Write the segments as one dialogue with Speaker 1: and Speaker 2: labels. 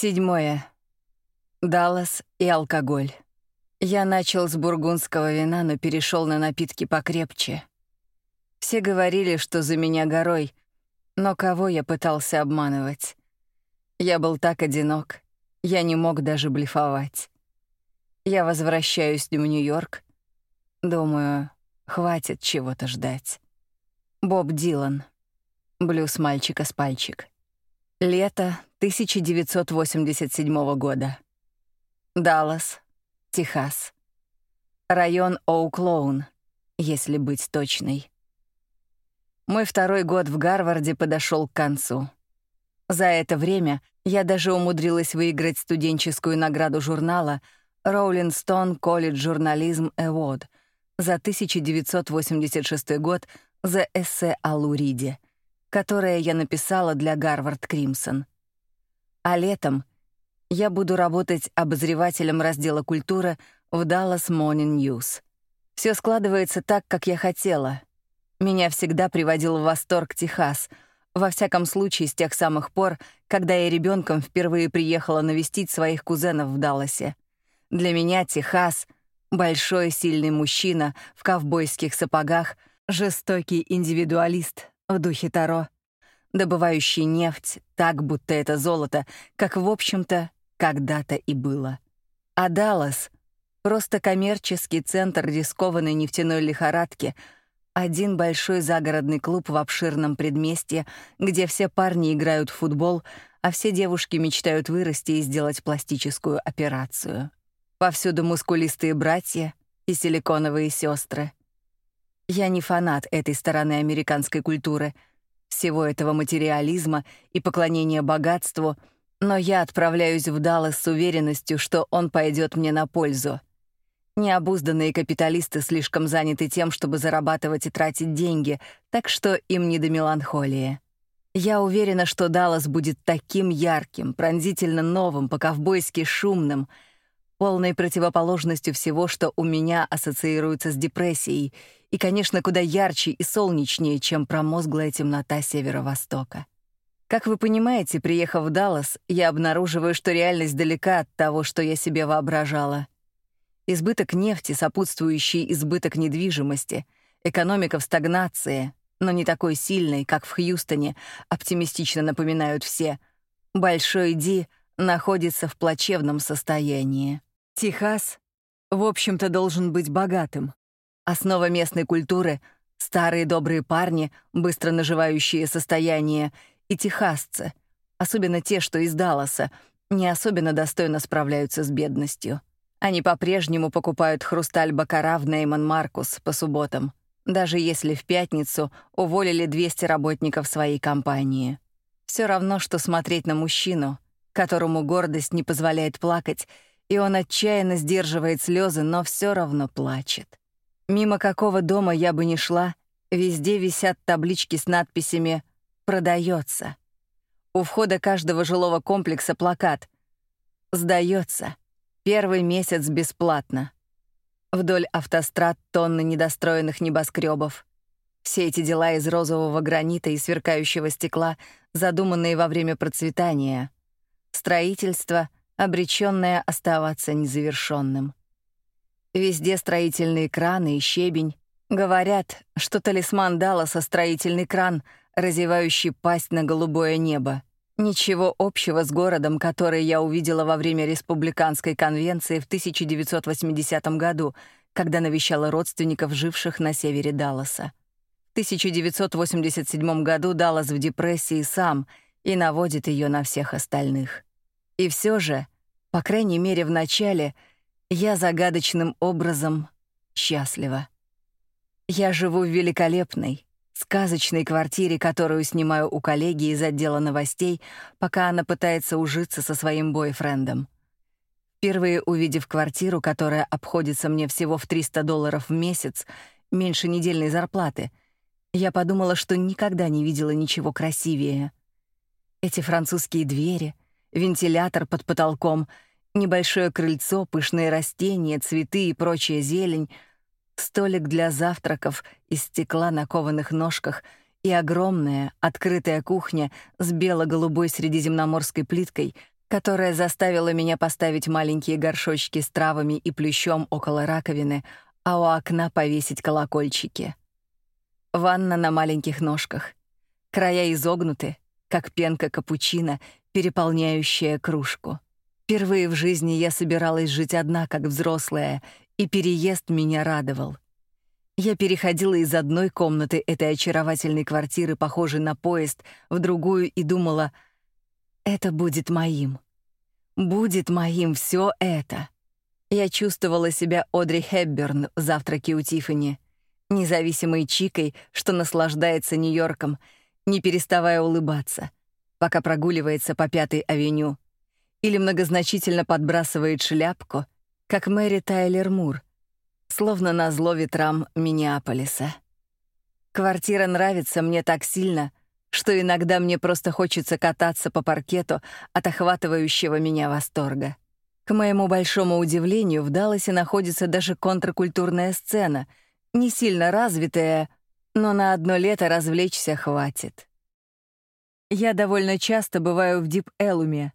Speaker 1: Седьмое. Даллас и алкоголь. Я начал с бургундского вина, но перешел на напитки покрепче. Все говорили, что за меня горой, но кого я пытался обманывать? Я был так одинок, я не мог даже блефовать. Я возвращаюсь в Нью-Йорк. Думаю, хватит чего-то ждать. Боб Дилан. Блюз мальчика с пальчик. Лето 1987 года. Даллас, Техас. Район Оуклоун, если быть точной. Мой второй год в Гарварде подошел к концу. За это время я даже умудрилась выиграть студенческую награду журнала Rolling Stone College Journalism Award за 1986 год за эссе о Луриде, которое я написала для Гарвард Кримсон. А летом я буду работать обозревателем раздела «Культура» в Dallas Morning News. Все складывается так, как я хотела. Меня всегда приводил в восторг Техас, во всяком случае с тех самых пор, когда я ребенком впервые приехала навестить своих кузенов в Далласе. Для меня Техас — большой сильный мужчина в ковбойских сапогах, жестокий индивидуалист в духе Таро — добывающий нефть так, будто это золото, как, в общем-то, когда-то и было. А Даллас — просто коммерческий центр рискованной нефтяной лихорадки, один большой загородный клуб в обширном предместье, где все парни играют в футбол, а все девушки мечтают вырасти и сделать пластическую операцию. Повсюду мускулистые братья и силиконовые сестры. Я не фанат этой стороны американской культуры — всего этого материализма и поклонения богатству, но я отправляюсь в Даллас с уверенностью, что он пойдет мне на пользу. Необузданные капиталисты слишком заняты тем, чтобы зарабатывать и тратить деньги, так что им не до меланхолии. Я уверена, что Даллас будет таким ярким, пронзительно новым, по-ковбойски шумным — полной противоположностью всего, что у меня ассоциируется с депрессией, и, конечно, куда ярче и солнечнее, чем промозглая темнота северо-востока. Как вы понимаете, приехав в Даллас, я обнаруживаю, что реальность далека от того, что я себе воображала. Избыток нефти, сопутствующий избыток недвижимости, экономика в стагнации, но не такой сильной, как в Хьюстоне, оптимистично напоминают все. Большой Ди находится в плачевном состоянии. Техас, в общем-то, должен быть богатым. Основа местной культуры — старые добрые парни, быстро наживающие состояние, и техасцы, особенно те, что из Далласа, не особенно достойно справляются с бедностью. Они по-прежнему покупают хрусталь Бакара в Нейман Маркус по субботам, даже если в пятницу уволили 200 работников своей компании. Все равно, что смотреть на мужчину, которому гордость не позволяет плакать, и он отчаянно сдерживает слезы, но все равно плачет. Мимо какого дома я бы ни шла, везде висят таблички с надписями «Продается». У входа каждого жилого комплекса плакат «Сдается. Первый месяц бесплатно». Вдоль автострад тонны недостроенных небоскребов. Все эти дела из розового гранита и сверкающего стекла, задуманные во время процветания. Строительство — обречённое оставаться незавершенным. Везде строительные краны и щебень. Говорят, что талисман Далласа — строительный кран, разевающий пасть на голубое небо. Ничего общего с городом, который я увидела во время республиканской конвенции в 1980 году, когда навещала родственников, живших на севере Далласа. В 1987 году Даллас в депрессии сам и наводит её на всех остальных. И все же, по крайней мере в начале, я загадочным образом счастлива. Я живу в великолепной, сказочной квартире, которую снимаю у коллеги из отдела новостей, пока она пытается ужиться со своим бойфрендом. Впервые увидев квартиру, которая обходится мне всего в 300 долларов в месяц, меньше недельной зарплаты, я подумала, что никогда не видела ничего красивее. Эти французские двери, вентилятор под потолком, небольшое крыльцо, пышные растения, цветы и прочая зелень, столик для завтраков из стекла на кованых ножках и огромная открытая кухня с бело-голубой средиземноморской плиткой, которая заставила меня поставить маленькие горшочки с травами и плющом около раковины, а у окна повесить колокольчики. Ванна на маленьких ножках. Края изогнуты, как пенка капучино, переполняющая кружку. Впервые в жизни я собиралась жить одна, как взрослая, и переезд меня радовал. Я переходила из одной комнаты этой очаровательной квартиры, похожей на поезд, в другую и думала, это будет моим. Будет моим все это. Я чувствовала себя Одри Хепберн в «Завтраке у Тиффани», независимой чикой, что наслаждается Нью-Йорком, не переставая улыбаться, пока прогуливается по Пятой авеню, или многозначительно подбрасывает шляпку, как Мэри Тайлер Мур — словно на зло ветрам Миннеаполиса. Квартира нравится мне так сильно, что иногда мне просто хочется кататься по паркету от охватывающего меня восторга. К моему большому удивлению, в Далласе находится даже контркультурная сцена, не сильно развитая, но на одно лето развлечься хватит. Я довольно часто бываю в Дип-Элуме,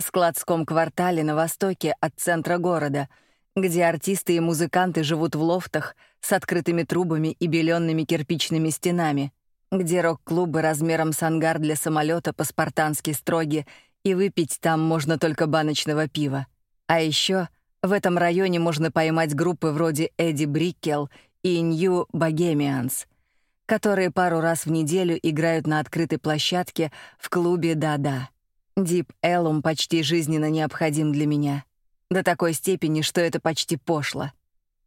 Speaker 1: складском квартале на востоке от центра города — где артисты и музыканты живут в лофтах с открытыми трубами и беленными кирпичными стенами, где рок-клубы размером с ангар для самолета по-спартански строги, и выпить там можно только баночного пива. А еще в этом районе можно поймать группы вроде Эдди Бриккел и New Bohemians, которые пару раз в неделю играют на открытой площадке в клубе «Да-да». Дип Эллум почти жизненно необходим для меня — до такой степени, что это почти пошло.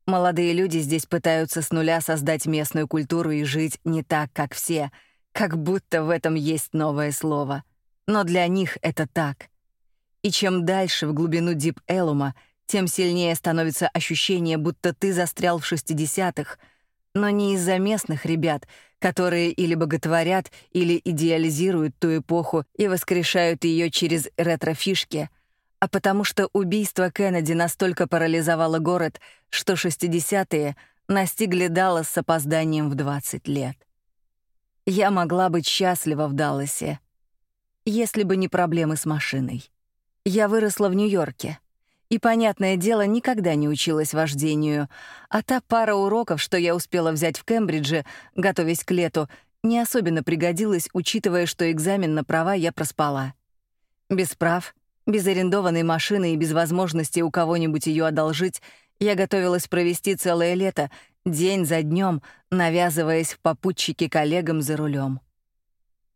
Speaker 1: Молодые люди здесь пытаются с нуля создать местную культуру и жить не так, как все, как будто в этом есть новое слово. Но для них это так. И чем дальше в глубину Дип-Элума, тем сильнее становится ощущение, будто ты застрял в 60-х, но не из-за местных ребят, которые или боготворят, или идеализируют ту эпоху и воскрешают ее через ретро-фишки — а потому что убийство Кеннеди настолько парализовало город, что 60-е настигли Даллас с опозданием в 20 лет. Я могла быть счастлива в Далласе, если бы не проблемы с машиной. Я выросла в Нью-Йорке. И, понятное дело, никогда не училась вождению, а та пара уроков, что я успела взять в Кембридже, готовясь к лету, не особенно пригодилась, учитывая, что экзамен на права я проспала. Без прав без арендованной машины и без возможности у кого-нибудь ее одолжить, я готовилась провести целое лето, день за днем, навязываясь в попутчике коллегам за рулем.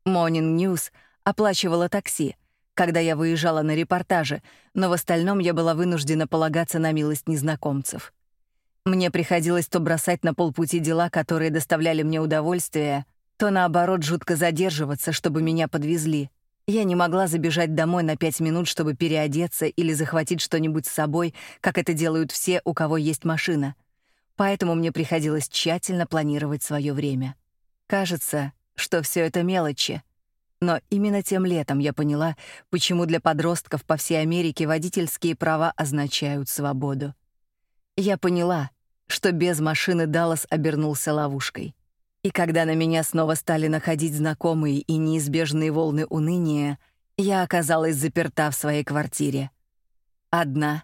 Speaker 1: Morning News оплачивала такси, когда я выезжала на репортажи, но в остальном я была вынуждена полагаться на милость незнакомцев. Мне приходилось то бросать на полпути дела, которые доставляли мне удовольствие, то наоборот жутко задерживаться, чтобы меня подвезли — я не могла забежать домой на пять минут, чтобы переодеться или захватить что-нибудь с собой, как это делают все, у кого есть машина. Поэтому мне приходилось тщательно планировать свое время. Кажется, что все это мелочи. Но именно тем летом я поняла, почему для подростков по всей Америке водительские права означают свободу. Я поняла, что без машины Даллас обернулся ловушкой. И когда на меня снова стали находить знакомые и неизбежные волны уныния, я оказалась заперта в своей квартире. Одна,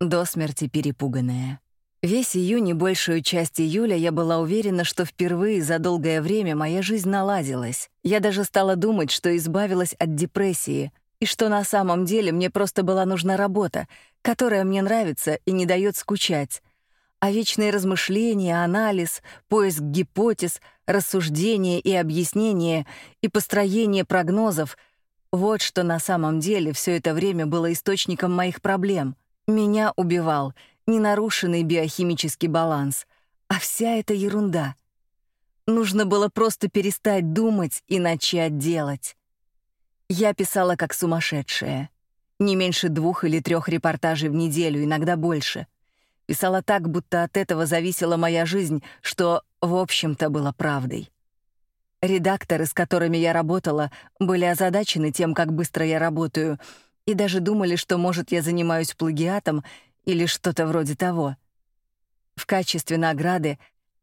Speaker 1: до смерти перепуганная. Весь июнь и большую часть июля я была уверена, что впервые за долгое время моя жизнь наладилась. Я даже стала думать, что избавилась от депрессии, и что на самом деле мне просто была нужна работа, которая мне нравится и не дает скучать, а вечные размышления, анализ, поиск гипотез, рассуждения и объяснения и построение прогнозов — вот что на самом деле все это время было источником моих проблем. Меня убивал не нарушенный биохимический баланс, а вся эта ерунда. Нужно было просто перестать думать и начать делать. Я писала как сумасшедшая. Не меньше двух или трех репортажей в неделю, иногда больше — Писала так, будто от этого зависела моя жизнь, что, в общем-то, было правдой. Редакторы, с которыми я работала, были озадачены тем, как быстро я работаю, и даже думали, что, может, я занимаюсь плагиатом или что-то вроде того. В качестве награды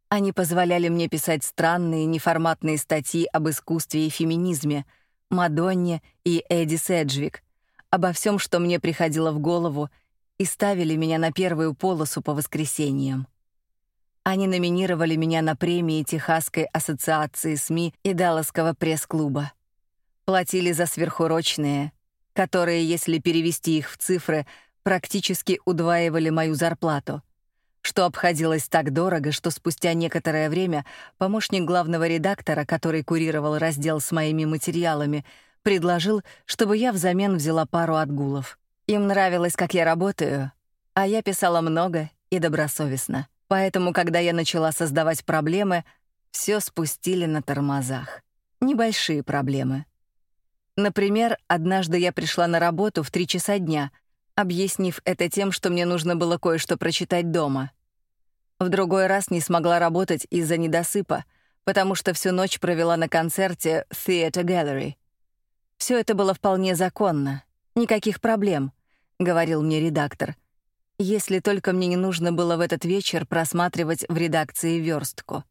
Speaker 1: они позволяли мне писать странные, неформатные статьи об искусстве и феминизме, Мадонне и Эдди Седжвик, обо всем, что мне приходило в голову, и ставили меня на первую полосу по воскресеньям. Они номинировали меня на премии Техасской ассоциации СМИ и Далласского пресс-клуба. Платили за сверхурочные, которые, если перевести их в цифры, практически удваивали мою зарплату, что обходилось так дорого, что спустя некоторое время помощник главного редактора, который курировал раздел с моими материалами, предложил, чтобы я взамен взяла пару отгулов. Им нравилось, как я работаю, а я писала много и добросовестно. Поэтому, когда я начала создавать проблемы, все спустили на тормозах. Небольшие проблемы. Например, однажды я пришла на работу в три часа дня, объяснив это тем, что мне нужно было кое-что прочитать дома. В другой раз не смогла работать из-за недосыпа, потому что всю ночь провела на концерте Theatre Gallery. Все это было вполне законно, никаких проблем, говорил мне редактор — если только мне не нужно было в этот вечер просматривать в редакции верстку.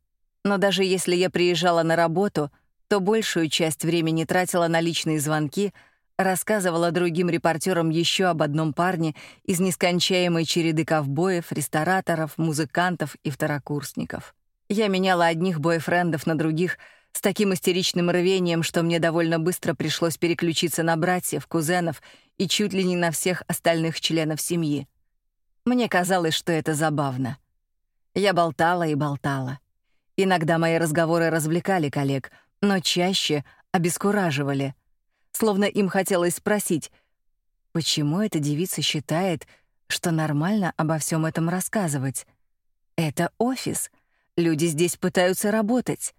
Speaker 1: Но даже если я приезжала на работу, то большую часть времени тратила на личные звонки, рассказывала другим репортерам еще об одном парне из нескончаемой череды ковбоев, рестораторов, музыкантов и второкурсников. Я меняла одних бойфрендов на других с таким истеричным рвением, что мне довольно быстро пришлось переключиться на братьев, кузенов и чуть ли не на всех остальных членов семьи. Мне казалось, что это забавно. Я болтала и болтала. Иногда мои разговоры развлекали коллег, но чаще обескураживали. Словно им хотелось спросить, почему эта девица считает, что нормально обо всем этом рассказывать? Это офис. Люди здесь пытаются работать.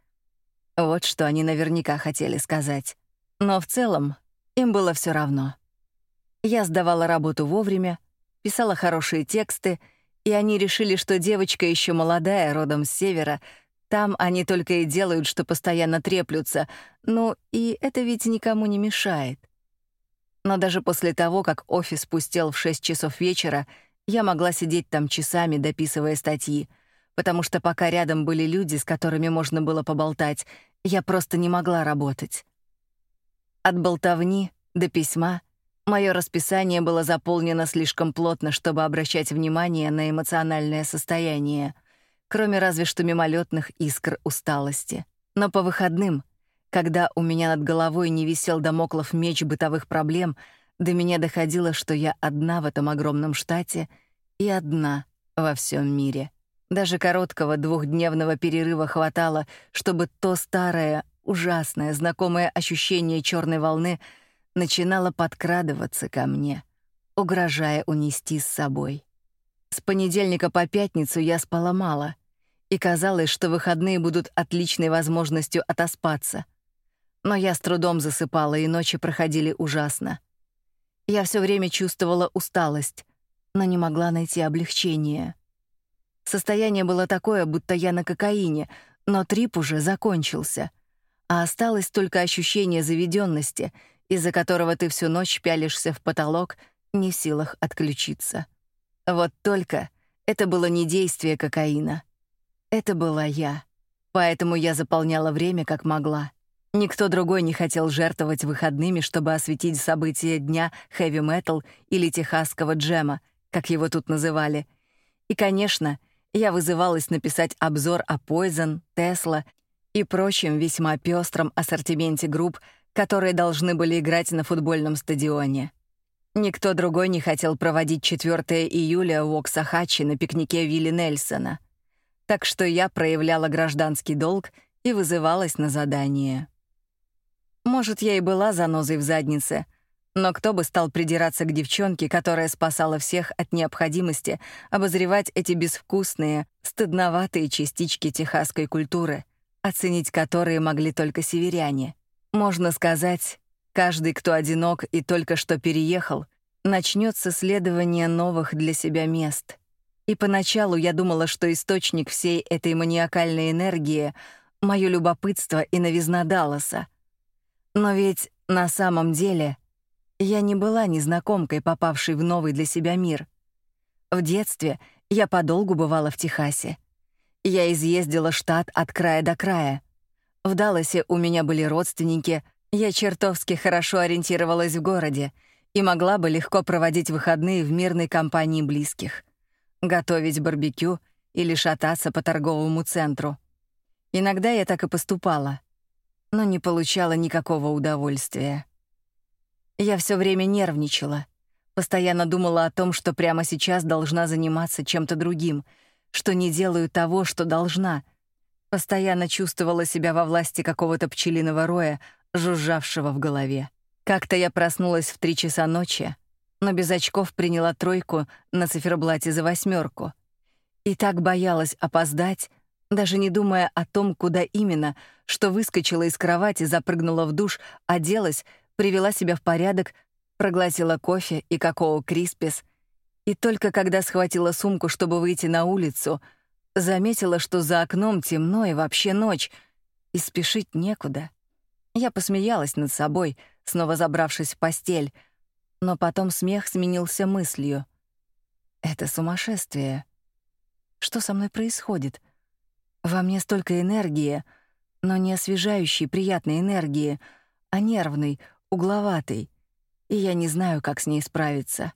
Speaker 1: Вот что они наверняка хотели сказать. Но в целом им было все равно. Я сдавала работу вовремя, писала хорошие тексты, и они решили, что девочка еще молодая, родом с севера, там они только и делают, что постоянно треплются. Ну, и это ведь никому не мешает. Но даже после того, как офис пустел в 6 часов вечера, я могла сидеть там часами, дописывая статьи, потому что пока рядом были люди, с которыми можно было поболтать, я просто не могла работать. От болтовни до письма Мое расписание было заполнено слишком плотно, чтобы обращать внимание на эмоциональное состояние, кроме разве что мимолетных искр усталости. Но по выходным, когда у меня над головой не висел домоклов меч бытовых проблем, до меня доходило, что я одна в этом огромном штате и одна во всем мире. Даже короткого двухдневного перерыва хватало, чтобы то старое, ужасное, знакомое ощущение черной волны — начинала подкрадываться ко мне, угрожая унести с собой. С понедельника по пятницу я спала мало, и казалось, что выходные будут отличной возможностью отоспаться. Но я с трудом засыпала, и ночи проходили ужасно. Я все время чувствовала усталость, но не могла найти облегчения. Состояние было такое, будто я на кокаине, но трип уже закончился, а осталось только ощущение заведенности — из-за которого ты всю ночь пялишься в потолок, не в силах отключиться. Вот только это было не действие кокаина. Это была я. Поэтому я заполняла время как могла. Никто другой не хотел жертвовать выходными, чтобы осветить события дня хэви-метал или техасского джема, как его тут называли. И, конечно, я вызывалась написать обзор о Poison, Tesla и прочем весьма пестром ассортименте групп, которые должны были играть на футбольном стадионе. Никто другой не хотел проводить 4 июля в Оксахачи на пикнике Вилли Нельсона. Так что я проявляла гражданский долг и вызывалась на задание. Может, я и была занозой в заднице, но кто бы стал придираться к девчонке, которая спасала всех от необходимости обозревать эти безвкусные, стыдноватые частички техасской культуры, оценить которые могли только северяне — можно сказать, каждый, кто одинок и только что переехал, начнет с исследования новых для себя мест. И поначалу я думала, что источник всей этой маниакальной энергии — мое любопытство и новизна Далласа. Но ведь на самом деле я не была незнакомкой, попавшей в новый для себя мир. В детстве я подолгу бывала в Техасе. Я изъездила штат от края до края — в Далласе у меня были родственники, я чертовски хорошо ориентировалась в городе, и могла бы легко проводить выходные в мирной компании близких, готовить барбекю или шататься по торговому центру. Иногда я так и поступала, но не получала никакого удовольствия. Я все время нервничала, постоянно думала о том, что прямо сейчас должна заниматься чем-то другим, что не делаю того, что должна. Постоянно чувствовала себя во власти какого-то пчелиного роя, жужжавшего в голове. Как-то я проснулась в три часа ночи, но без очков приняла тройку на циферблате за восьмерку. И так боялась опоздать, даже не думая о том, куда именно, что выскочила из кровати, запрыгнула в душ, оделась, привела себя в порядок, проглотила кофе и какао-криспис, и только когда схватила сумку, чтобы выйти на улицу, заметила, что за окном темно и вообще ночь, и спешить некуда. Я посмеялась над собой, снова забравшись в постель, но потом смех сменился мыслью. Это сумасшествие. Что со мной происходит? Во мне столько энергии, но не освежающей, приятной энергии, а нервной, угловатой, и я не знаю, как с ней справиться.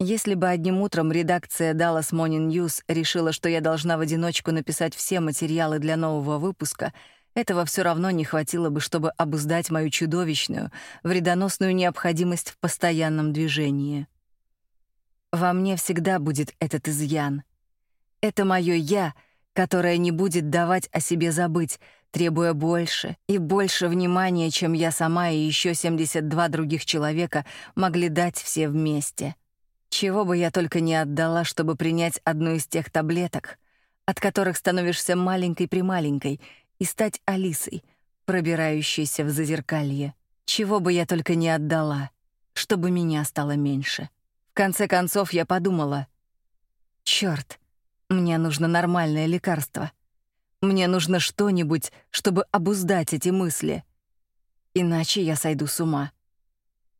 Speaker 1: Если бы одним утром редакция Dallas Morning News решила, что я должна в одиночку написать все материалы для нового выпуска, этого все равно не хватило бы, чтобы обуздать мою чудовищную, вредоносную необходимость в постоянном движении. Во мне всегда будет этот изъян. Это мое «я», которое не будет давать о себе забыть, требуя больше и больше внимания, чем я сама и еще 72 других человека могли дать все вместе. Чего бы я только не отдала, чтобы принять одну из тех таблеток, от которых становишься маленькой-прималенькой, и стать Алисой, пробирающейся в зазеркалье. Чего бы я только не отдала, чтобы меня стало меньше. В конце концов я подумала: "Чёрт, мне нужно нормальное лекарство". Мне нужно что-нибудь, чтобы обуздать эти мысли. Иначе я сойду с ума.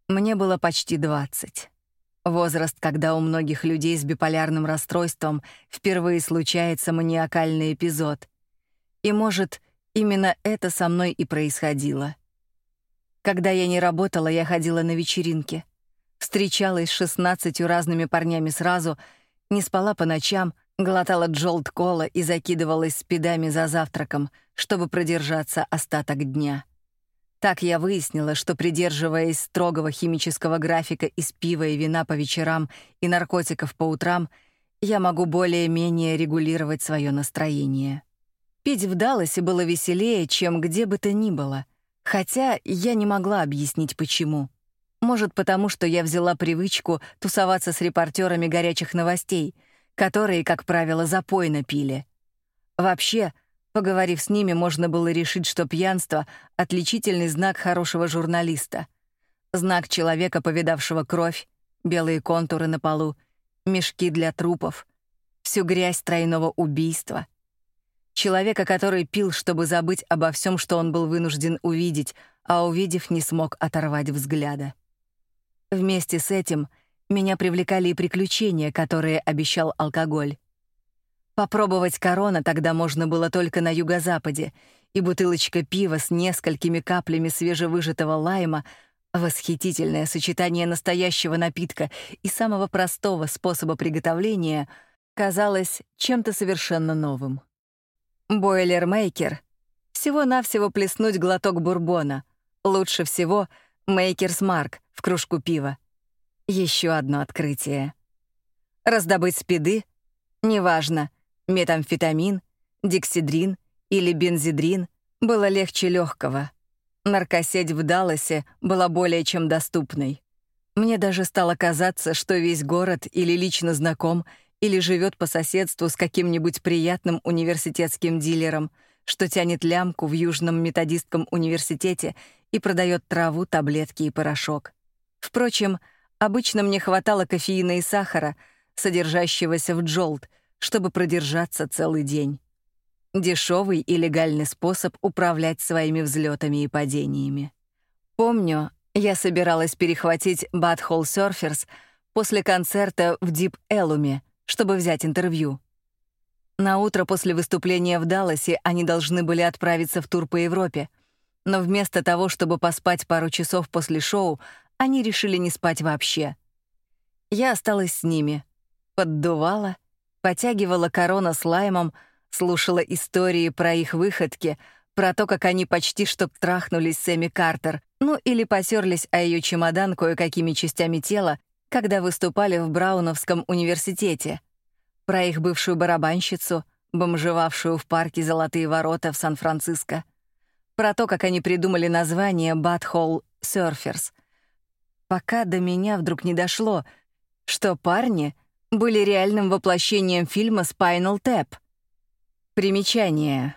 Speaker 1: Мне было почти 20. Возраст, когда у многих людей с биполярным расстройством впервые случается маниакальный эпизод. И, может, именно это со мной и происходило. Когда я не работала, я ходила на вечеринки. Встречалась с 16 разными парнями сразу, не спала по ночам — Глотала джолт-кола и закидывалась спидами за завтраком, чтобы продержаться остаток дня. Так я выяснила, что, придерживаясь строгого химического графика из пива и вина по вечерам и наркотиков по утрам, я могу более-менее регулировать свое настроение. Пить в Далласе было веселее, чем где бы то ни было, хотя я не могла объяснить, почему. Может, потому что я взяла привычку тусоваться с репортерами горячих новостей — которые, как правило, запойно пили. Вообще, поговорив с ними, можно было решить, что пьянство — отличительный знак хорошего журналиста. Знак человека, повидавшего кровь, белые контуры на полу, мешки для трупов, всю грязь тройного убийства. Человека, который пил, чтобы забыть обо всем, что он был вынужден увидеть, а увидев, не смог оторвать взгляда. Вместе с этим — меня привлекали и приключения, которые обещал алкоголь. Попробовать корона тогда можно было только на юго-западе, и бутылочка пива с несколькими каплями свежевыжатого лайма — восхитительное сочетание настоящего напитка и самого простого способа приготовления — казалось чем-то совершенно новым. Бойлермейкер — всего-навсего плеснуть глоток бурбона. Лучше всего — Мейкерс Марк в кружку пива. Еще одно открытие. Раздобыть спиды, неважно, метамфетамин, диксидрин или бензидрин, было легче легкого. Наркосеть в Далласе была более чем доступной. Мне даже стало казаться, что весь город или лично знаком, или живет по соседству с каким-нибудь приятным университетским дилером, что тянет лямку в Южном методистском университете и продает траву, таблетки и порошок. Впрочем, Обычно мне хватало кофеина и сахара, содержащегося в джолт, чтобы продержаться целый день. Дешевый и легальный способ управлять своими взлетами и падениями. Помню, я собиралась перехватить Butthole Surfers после концерта в Дип Элуме, чтобы взять интервью. На утро после выступления в Далласе они должны были отправиться в тур по Европе, но вместо того, чтобы поспать пару часов после шоу, они решили не спать вообще. Я осталась с ними, поддувала, потягивала корона с лаймом, слушала истории про их выходки, про то, как они почти что трахнулись с Эми Картер, ну или посерлись о ее чемодан кое-какими частями тела, когда выступали в Брауновском университете, про их бывшую барабанщицу, бомжевавшую в парке «Золотые ворота» в Сан-Франциско, про то, как они придумали название «Butthole Surfers», пока до меня вдруг не дошло, что парни были реальным воплощением фильма Spinal Tap. Примечание.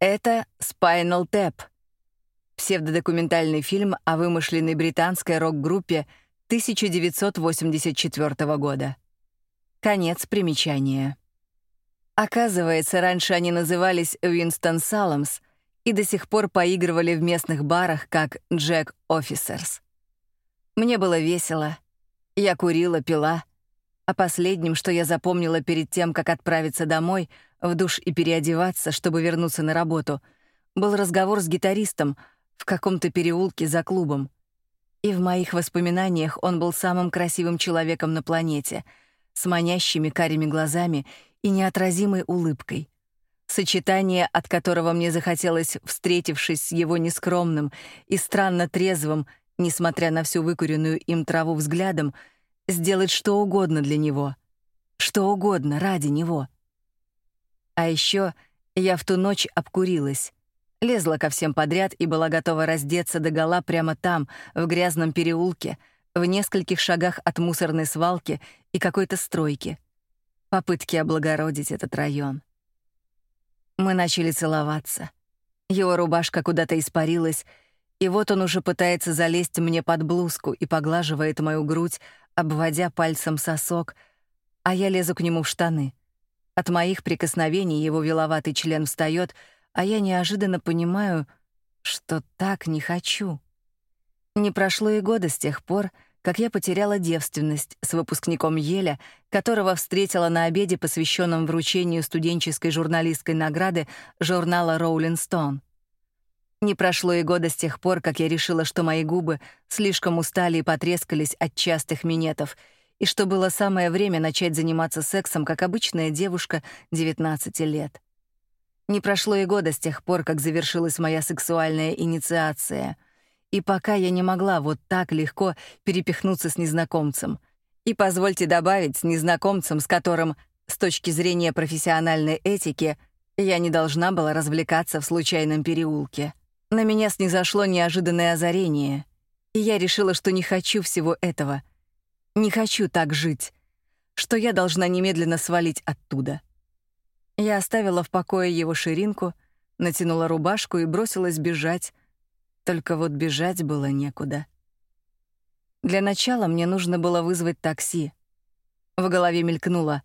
Speaker 1: Это Spinal Tap — псевдодокументальный фильм о вымышленной британской рок-группе 1984 года. Конец примечания. Оказывается, раньше они назывались Уинстон Саламс и до сих пор поигрывали в местных барах как Джек Офисерс. Мне было весело. Я курила, пила. А последним, что я запомнила перед тем, как отправиться домой, в душ и переодеваться, чтобы вернуться на работу, был разговор с гитаристом в каком-то переулке за клубом. И в моих воспоминаниях он был самым красивым человеком на планете, с манящими карими глазами и неотразимой улыбкой. Сочетание, от которого мне захотелось, встретившись с его нескромным и странно трезвым, несмотря на всю выкуренную им траву взглядом, сделать что угодно для него. Что угодно ради него. А еще я в ту ночь обкурилась. Лезла ко всем подряд и была готова раздеться до гола прямо там, в грязном переулке, в нескольких шагах от мусорной свалки и какой-то стройки. Попытки облагородить этот район. Мы начали целоваться. Его рубашка куда-то испарилась, и вот он уже пытается залезть мне под блузку и поглаживает мою грудь, обводя пальцем сосок, а я лезу к нему в штаны. От моих прикосновений его виловатый член встаёт, а я неожиданно понимаю, что так не хочу. Не прошло и года с тех пор, как я потеряла девственность с выпускником Еля, которого встретила на обеде, посвященном вручению студенческой журналистской награды журнала Rolling Stone. Не прошло и года с тех пор, как я решила, что мои губы слишком устали и потрескались от частых минетов, и что было самое время начать заниматься сексом, как обычная девушка 19 лет. Не прошло и года с тех пор, как завершилась моя сексуальная инициация. И пока я не могла вот так легко перепихнуться с незнакомцем. И позвольте добавить, с незнакомцем, с которым, с точки зрения профессиональной этики, я не должна была развлекаться в случайном переулке. На меня снизошло неожиданное озарение, и я решила, что не хочу всего этого. Не хочу так жить, что я должна немедленно свалить оттуда. Я оставила в покое его ширинку, натянула рубашку и бросилась бежать. Только вот бежать было некуда. Для начала мне нужно было вызвать такси. В голове мелькнуло: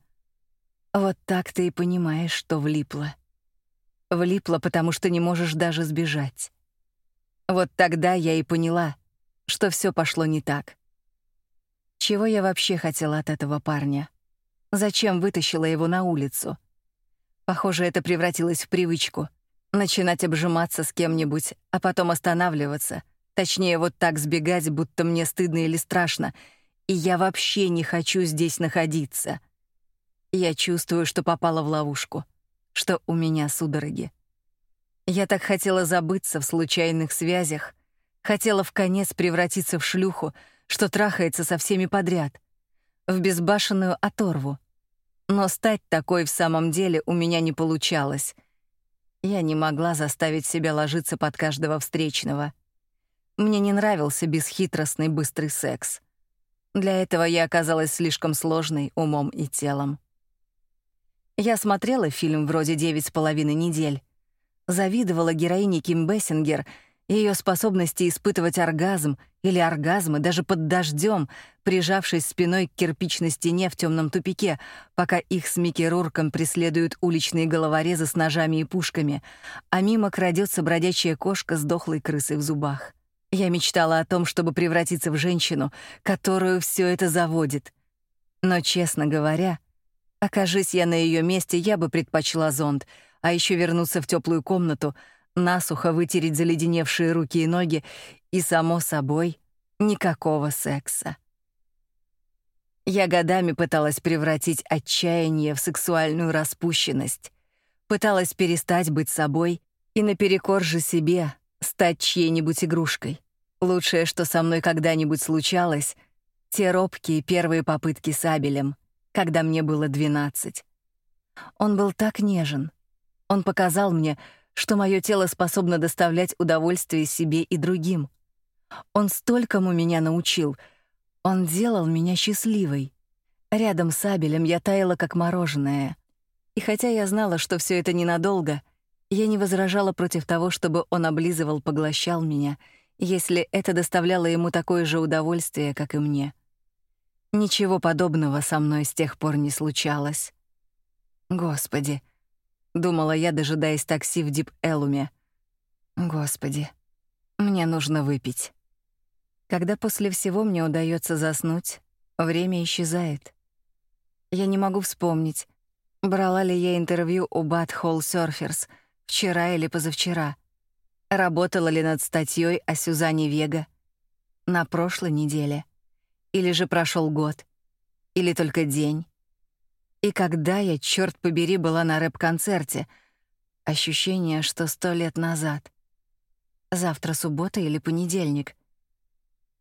Speaker 1: вот так ты и понимаешь, что влипла. Влипла, потому что не можешь даже сбежать. Вот тогда я и поняла, что все пошло не так. Чего я вообще хотела от этого парня? Зачем вытащила его на улицу? Похоже, это превратилось в привычку. Начинать обжиматься с кем-нибудь, а потом останавливаться. Точнее, вот так сбегать, будто мне стыдно или страшно. И я вообще не хочу здесь находиться. Я чувствую, что попала в ловушку, что у меня судороги. Я так хотела забыться в случайных связях, хотела в конец превратиться в шлюху, что трахается со всеми подряд, в безбашенную оторву. Но стать такой в самом деле у меня не получалось. Я не могла заставить себя ложиться под каждого встречного. Мне не нравился бесхитростный быстрый секс. Для этого я оказалась слишком сложной умом и телом. Я смотрела фильм вроде «Девять с половиной недель», завидовала героине Ким Бессингер ее способности испытывать оргазм или оргазмы даже под дождем, прижавшись спиной к кирпичной стене в темном тупике, пока их с Микки Рурком преследуют уличные головорезы с ножами и пушками, а мимо крадется бродячая кошка с дохлой крысой в зубах. Я мечтала о том, чтобы превратиться в женщину, которую все это заводит. Но, честно говоря, окажись я на ее месте, я бы предпочла зонт — а еще вернуться в теплую комнату, насухо вытереть заледеневшие руки и ноги и, само собой, никакого секса. Я годами пыталась превратить отчаяние в сексуальную распущенность, пыталась перестать быть собой и наперекор же себе стать чьей-нибудь игрушкой. Лучшее, что со мной когда-нибудь случалось, те робкие первые попытки с Абелем, когда мне было 12. Он был так нежен. Он показал мне, что мое тело способно доставлять удовольствие себе и другим. Он столькому меня научил — он делал меня счастливой. Рядом с Абелем я таяла как мороженое. И хотя я знала, что все это ненадолго, я не возражала против того, чтобы он облизывал, поглощал меня, если это доставляло ему такое же удовольствие, как и мне. Ничего подобного со мной с тех пор не случалось. Господи, думала я, дожидаясь такси в Дип-Элуме. Господи, мне нужно выпить. Когда после всего мне удается заснуть, время исчезает. Я не могу вспомнить, брала ли я интервью у Bad Hole Surfers вчера или позавчера, работала ли над статьей о Сюзанне Вега на прошлой неделе, или же прошел год, или только день. И когда я, черт побери, была на рэп-концерте, ощущение, что сто лет назад. Завтра суббота или понедельник —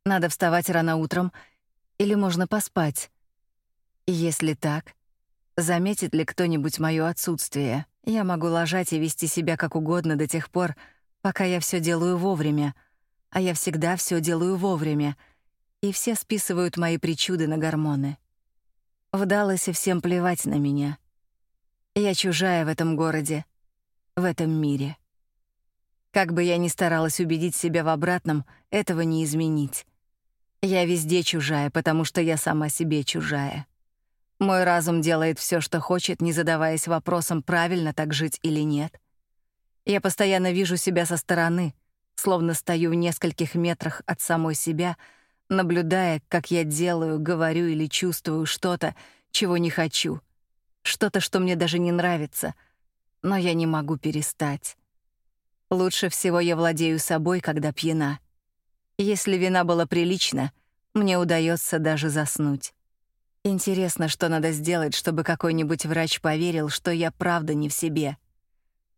Speaker 1: надо вставать рано утром или можно поспать? Если так, заметит ли кто-нибудь моё отсутствие? Я могу ложать и вести себя как угодно до тех пор, пока я всё делаю вовремя. А я всегда всё делаю вовремя, и все списывают мои причуды на гормоны. В Далласе всем плевать на меня. Я чужая в этом городе, в этом мире. Как бы я ни старалась убедить себя в обратном, этого не изменить. Я везде чужая, потому что я сама себе чужая. Мой разум делает все, что хочет, не задаваясь вопросом, правильно так жить или нет. Я постоянно вижу себя со стороны, словно стою в нескольких метрах от самой себя, наблюдая, как я делаю, говорю или чувствую что-то, чего не хочу, что-то, что мне даже не нравится, но я не могу перестать. Лучше всего я владею собой, когда пьяна — если вина была прилична, мне удается даже заснуть. Интересно, что надо сделать, чтобы какой-нибудь врач поверил, что я правда не в себе.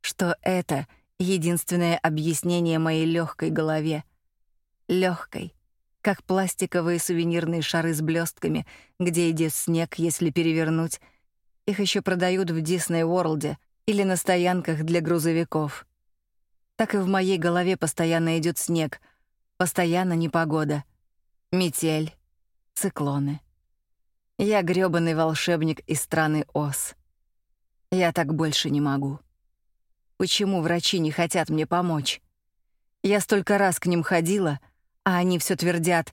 Speaker 1: Что это единственное объяснение моей легкой голове. Легкой, как пластиковые сувенирные шары с блестками, где идет снег, если перевернуть. Их еще продают в Дисней Уорлде или на стоянках для грузовиков. Так и в моей голове постоянно идет снег — Постоянно непогода. Метель. Циклоны. Я грёбаный волшебник из страны Оз. Я так больше не могу. Почему врачи не хотят мне помочь? Я столько раз к ним ходила, а они все твердят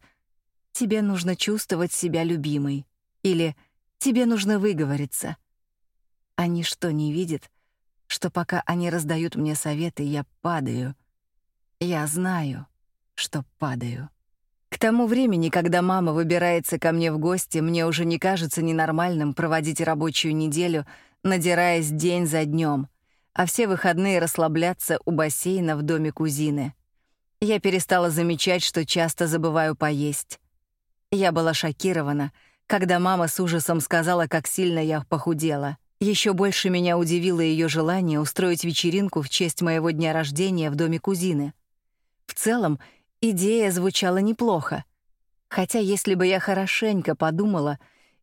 Speaker 1: «Тебе нужно чувствовать себя любимой» или «Тебе нужно выговориться». Они что, не видят, что пока они раздают мне советы, я падаю? Я знаю что падаю. К тому времени, когда мама выбирается ко мне в гости, мне уже не кажется ненормальным проводить рабочую неделю, надираясь день за днем, а все выходные расслабляться у бассейна в доме кузины. Я перестала замечать, что часто забываю поесть. Я была шокирована, когда мама с ужасом сказала, как сильно я похудела. Еще больше меня удивило ее желание устроить вечеринку в честь моего дня рождения в доме кузины. В целом, Идея звучала неплохо. Хотя если бы я хорошенько подумала,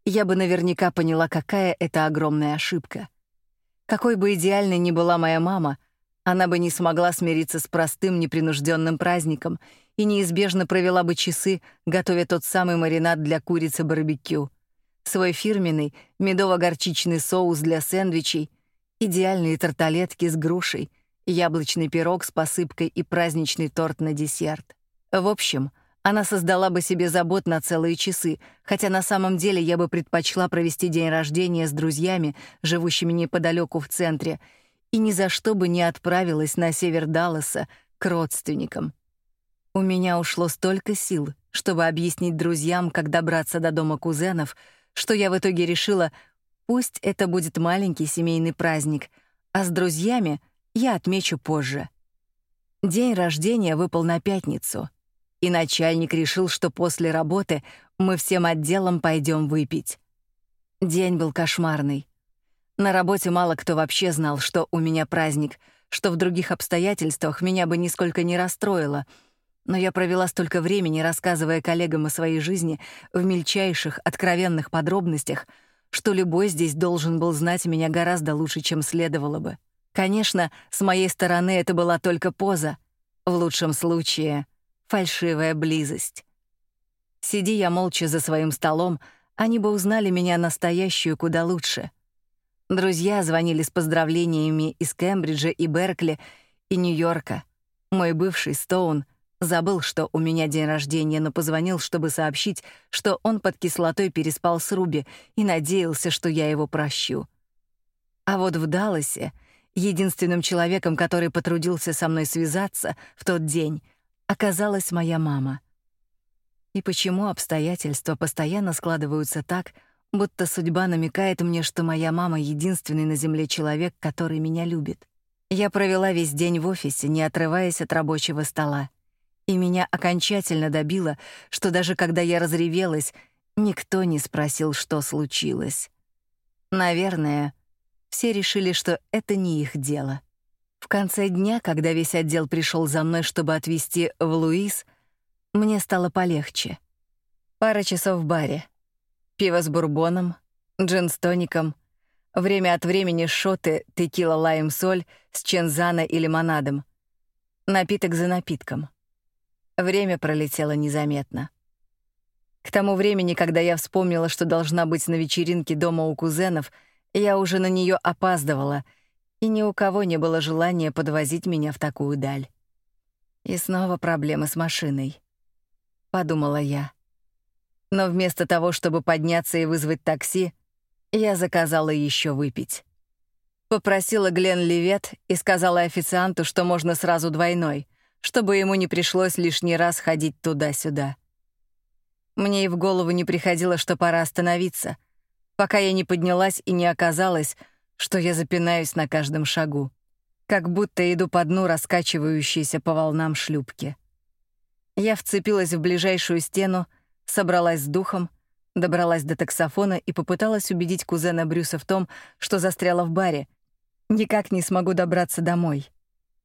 Speaker 1: я бы наверняка поняла, какая это огромная ошибка. Какой бы идеальной ни была моя мама, она бы не смогла смириться с простым непринужденным праздником и неизбежно провела бы часы, готовя тот самый маринад для курицы барбекю, свой фирменный медово-горчичный соус для сэндвичей, идеальные тарталетки с грушей, яблочный пирог с посыпкой и праздничный торт на десерт. В общем, она создала бы себе забот на целые часы, хотя на самом деле я бы предпочла провести день рождения с друзьями, живущими неподалеку в центре, и ни за что бы не отправилась на север Далласа к родственникам. У меня ушло столько сил, чтобы объяснить друзьям, как добраться до дома кузенов, что я в итоге решила, пусть это будет маленький семейный праздник, а с друзьями я отмечу позже. День рождения выпал на пятницу — и начальник решил, что после работы мы всем отделом пойдем выпить. День был кошмарный. На работе мало кто вообще знал, что у меня праздник, что в других обстоятельствах меня бы нисколько не расстроило. Но я провела столько времени, рассказывая коллегам о своей жизни в мельчайших, откровенных подробностях, что любой здесь должен был знать меня гораздо лучше, чем следовало бы. Конечно, с моей стороны это была только поза. В лучшем случае — фальшивая близость. Сиди я молча за своим столом, они бы узнали меня настоящую куда лучше — Друзья звонили с поздравлениями из Кембриджа и Беркли, и Нью-Йорка. Мой бывший Стоун забыл, что у меня день рождения, но позвонил, чтобы сообщить, что он под кислотой переспал с Руби и надеялся, что я его прощу. А вот в Далласе единственным человеком, который потрудился со мной связаться в тот день, оказалась моя мама. И почему обстоятельства постоянно складываются так, будто судьба намекает мне, что моя мама — единственный на земле человек, который меня любит. Я провела весь день в офисе, не отрываясь от рабочего стола. И меня окончательно добило, что даже когда я разревелась, никто не спросил, что случилось. Наверное, все решили, что это не их дело. В конце дня, когда весь отдел пришел за мной, чтобы отвезти в Луис, мне стало полегче. Пара часов в баре — Пиво с бурбоном, джин с тоником, время от времени шоты текила лайм-соль с чензана и лимонадом. Напиток за напитком. Время пролетело незаметно. К тому времени, когда я вспомнила, что должна быть на вечеринке дома у кузенов, я уже на нее опаздывала, и ни у кого не было желания подвозить меня в такую даль. И снова проблемы с машиной, подумала я. Но вместо того, чтобы подняться и вызвать такси, я заказала еще выпить. Попросила Глен Левет и сказала официанту, что можно сразу двойной, чтобы ему не пришлось лишний раз ходить туда-сюда. Мне и в голову не приходило, что пора остановиться, пока я не поднялась и не оказалось, что я запинаюсь на каждом шагу, как будто иду по дну раскачивающейся по волнам шлюпки. Я вцепилась в ближайшую стену, собралась с духом, добралась до таксофона и попыталась убедить кузена Брюса в том, что застряла в баре. Никак не смогу добраться домой.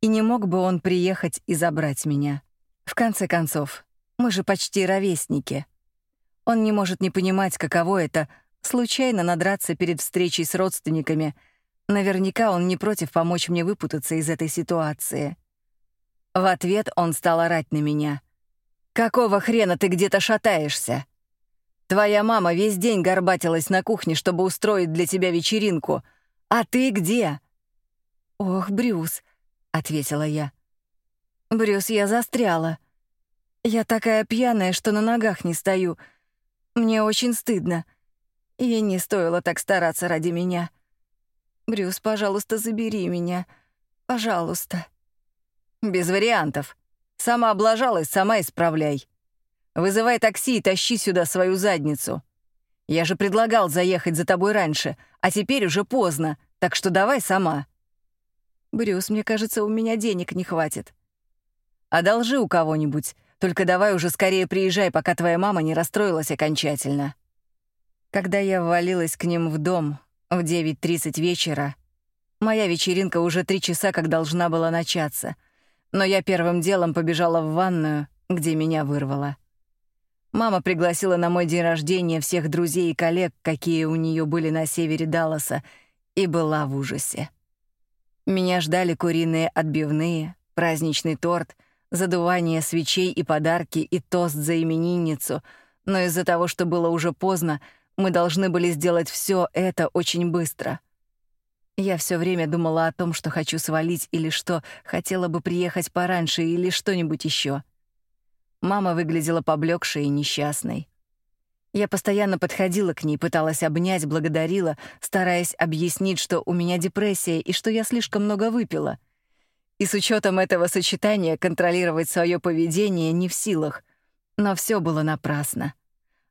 Speaker 1: И не мог бы он приехать и забрать меня. В конце концов, мы же почти ровесники. Он не может не понимать, каково это — случайно надраться перед встречей с родственниками. Наверняка он не против помочь мне выпутаться из этой ситуации. В ответ он стал орать на меня — Какого хрена ты где-то шатаешься? Твоя мама весь день горбатилась на кухне, чтобы устроить для тебя вечеринку. А ты где? Ох, Брюс, ответила я. Брюс, я застряла. Я такая пьяная, что на ногах не стою. Мне очень стыдно. И не стоило так стараться ради меня. Брюс, пожалуйста, забери меня. Пожалуйста. Без вариантов. Сама облажалась, сама исправляй. Вызывай такси и тащи сюда свою задницу. Я же предлагал заехать за тобой раньше, а теперь уже поздно, так что давай сама. Брюс, мне кажется, у меня денег не хватит. Одолжи у кого-нибудь, только давай уже скорее приезжай, пока твоя мама не расстроилась окончательно. Когда я ввалилась к ним в дом в 9.30 вечера, моя вечеринка уже три часа как должна была начаться — но я первым делом побежала в ванную, где меня вырвало. Мама пригласила на мой день рождения всех друзей и коллег, какие у нее были на севере Далласа, и была в ужасе. Меня ждали куриные отбивные, праздничный торт, задувание свечей и подарки и тост за именинницу, но из-за того, что было уже поздно, мы должны были сделать все это очень быстро — я все время думала о том, что хочу свалить или что, хотела бы приехать пораньше или что-нибудь еще. Мама выглядела поблекшей и несчастной. Я постоянно подходила к ней, пыталась обнять, благодарила, стараясь объяснить, что у меня депрессия и что я слишком много выпила. И с учетом этого сочетания контролировать свое поведение не в силах. Но все было напрасно.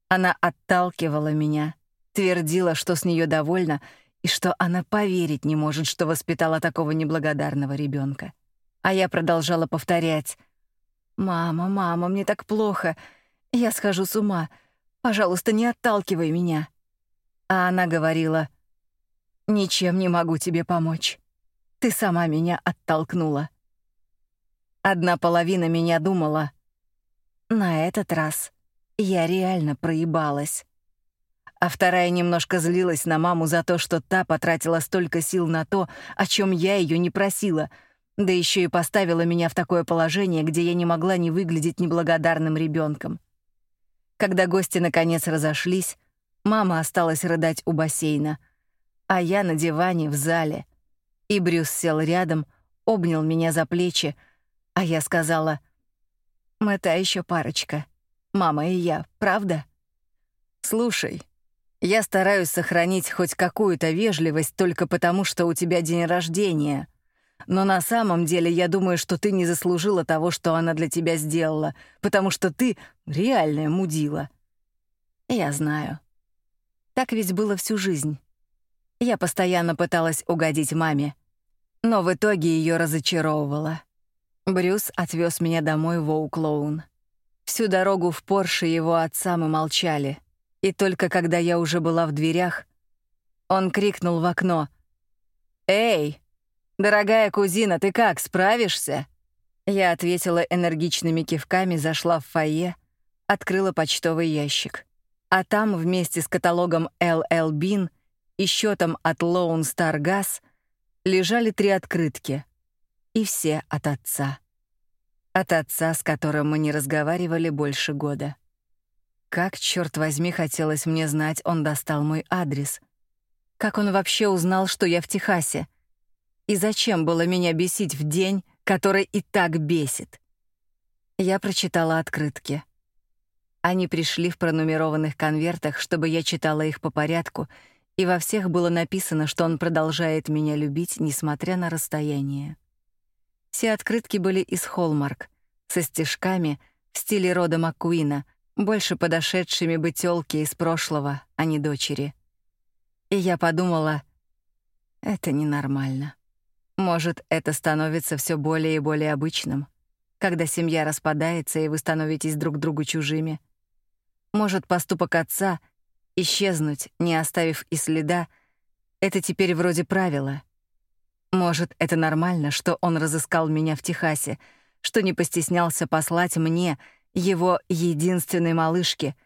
Speaker 1: Она отталкивала меня, твердила, что с нее довольна, и что она поверить не может, что воспитала такого неблагодарного ребенка. А я продолжала повторять: «Мама, мама, мне так плохо. Я схожу с ума. Пожалуйста, не отталкивай меня». А она говорила, «Ничем не могу тебе помочь. Ты сама меня оттолкнула». Одна половина меня думала, «На этот раз я реально проебалась». А вторая немножко злилась на маму за то, что та потратила столько сил на то, о чем я ее не просила — да еще и поставила меня в такое положение, где я не могла не выглядеть неблагодарным ребенком. Когда гости наконец разошлись, мама осталась рыдать у бассейна, а я на диване в зале. И Брюс сел рядом, обнял меня за плечи, а я сказала: "Мы та еще парочка, мама и я, правда?" Слушай, я стараюсь сохранить хоть какую-то вежливость только потому, что у тебя день рождения. Но на самом деле я думаю, что ты не заслужила того, что она для тебя сделала, потому что ты реальная мудила. Я знаю. Так ведь было всю жизнь. Я постоянно пыталась угодить маме, но в итоге ее разочаровывала. Брюс отвез меня домой в Оуклоун. Всю дорогу в Порше его отца мы молчали, и только когда я уже была в дверях, он крикнул в окно: "Эй, «Дорогая кузина, ты как, справишься?» Я ответила энергичными кивками, зашла в фойе, открыла почтовый ящик. А там вместе с каталогом LL Bean и счетом от Lone Star Gas лежали три открытки. И все от отца. От отца, с которым мы не разговаривали больше года. Как, черт возьми, хотелось мне знать, он достал мой адрес. Как он вообще узнал, что я в Техасе? И зачем было меня бесить в день, который и так бесит? Я прочитала открытки. Они пришли в пронумерованных конвертах, чтобы я читала их по порядку, и во всех было написано, что он продолжает меня любить, несмотря на расстояние. Все открытки были из Холмарк, со стежками в стиле рода Маккуина, больше подошедшими бы тёлки из прошлого, а не дочери. И я подумала, это ненормально. Может, это становится все более и более обычным, когда семья распадается, и вы становитесь друг другу чужими. Может, поступок отца — исчезнуть, не оставив и следа — это теперь вроде правила. Может, это нормально, что он разыскал меня в Техасе, что не постеснялся послать мне, его единственной малышке,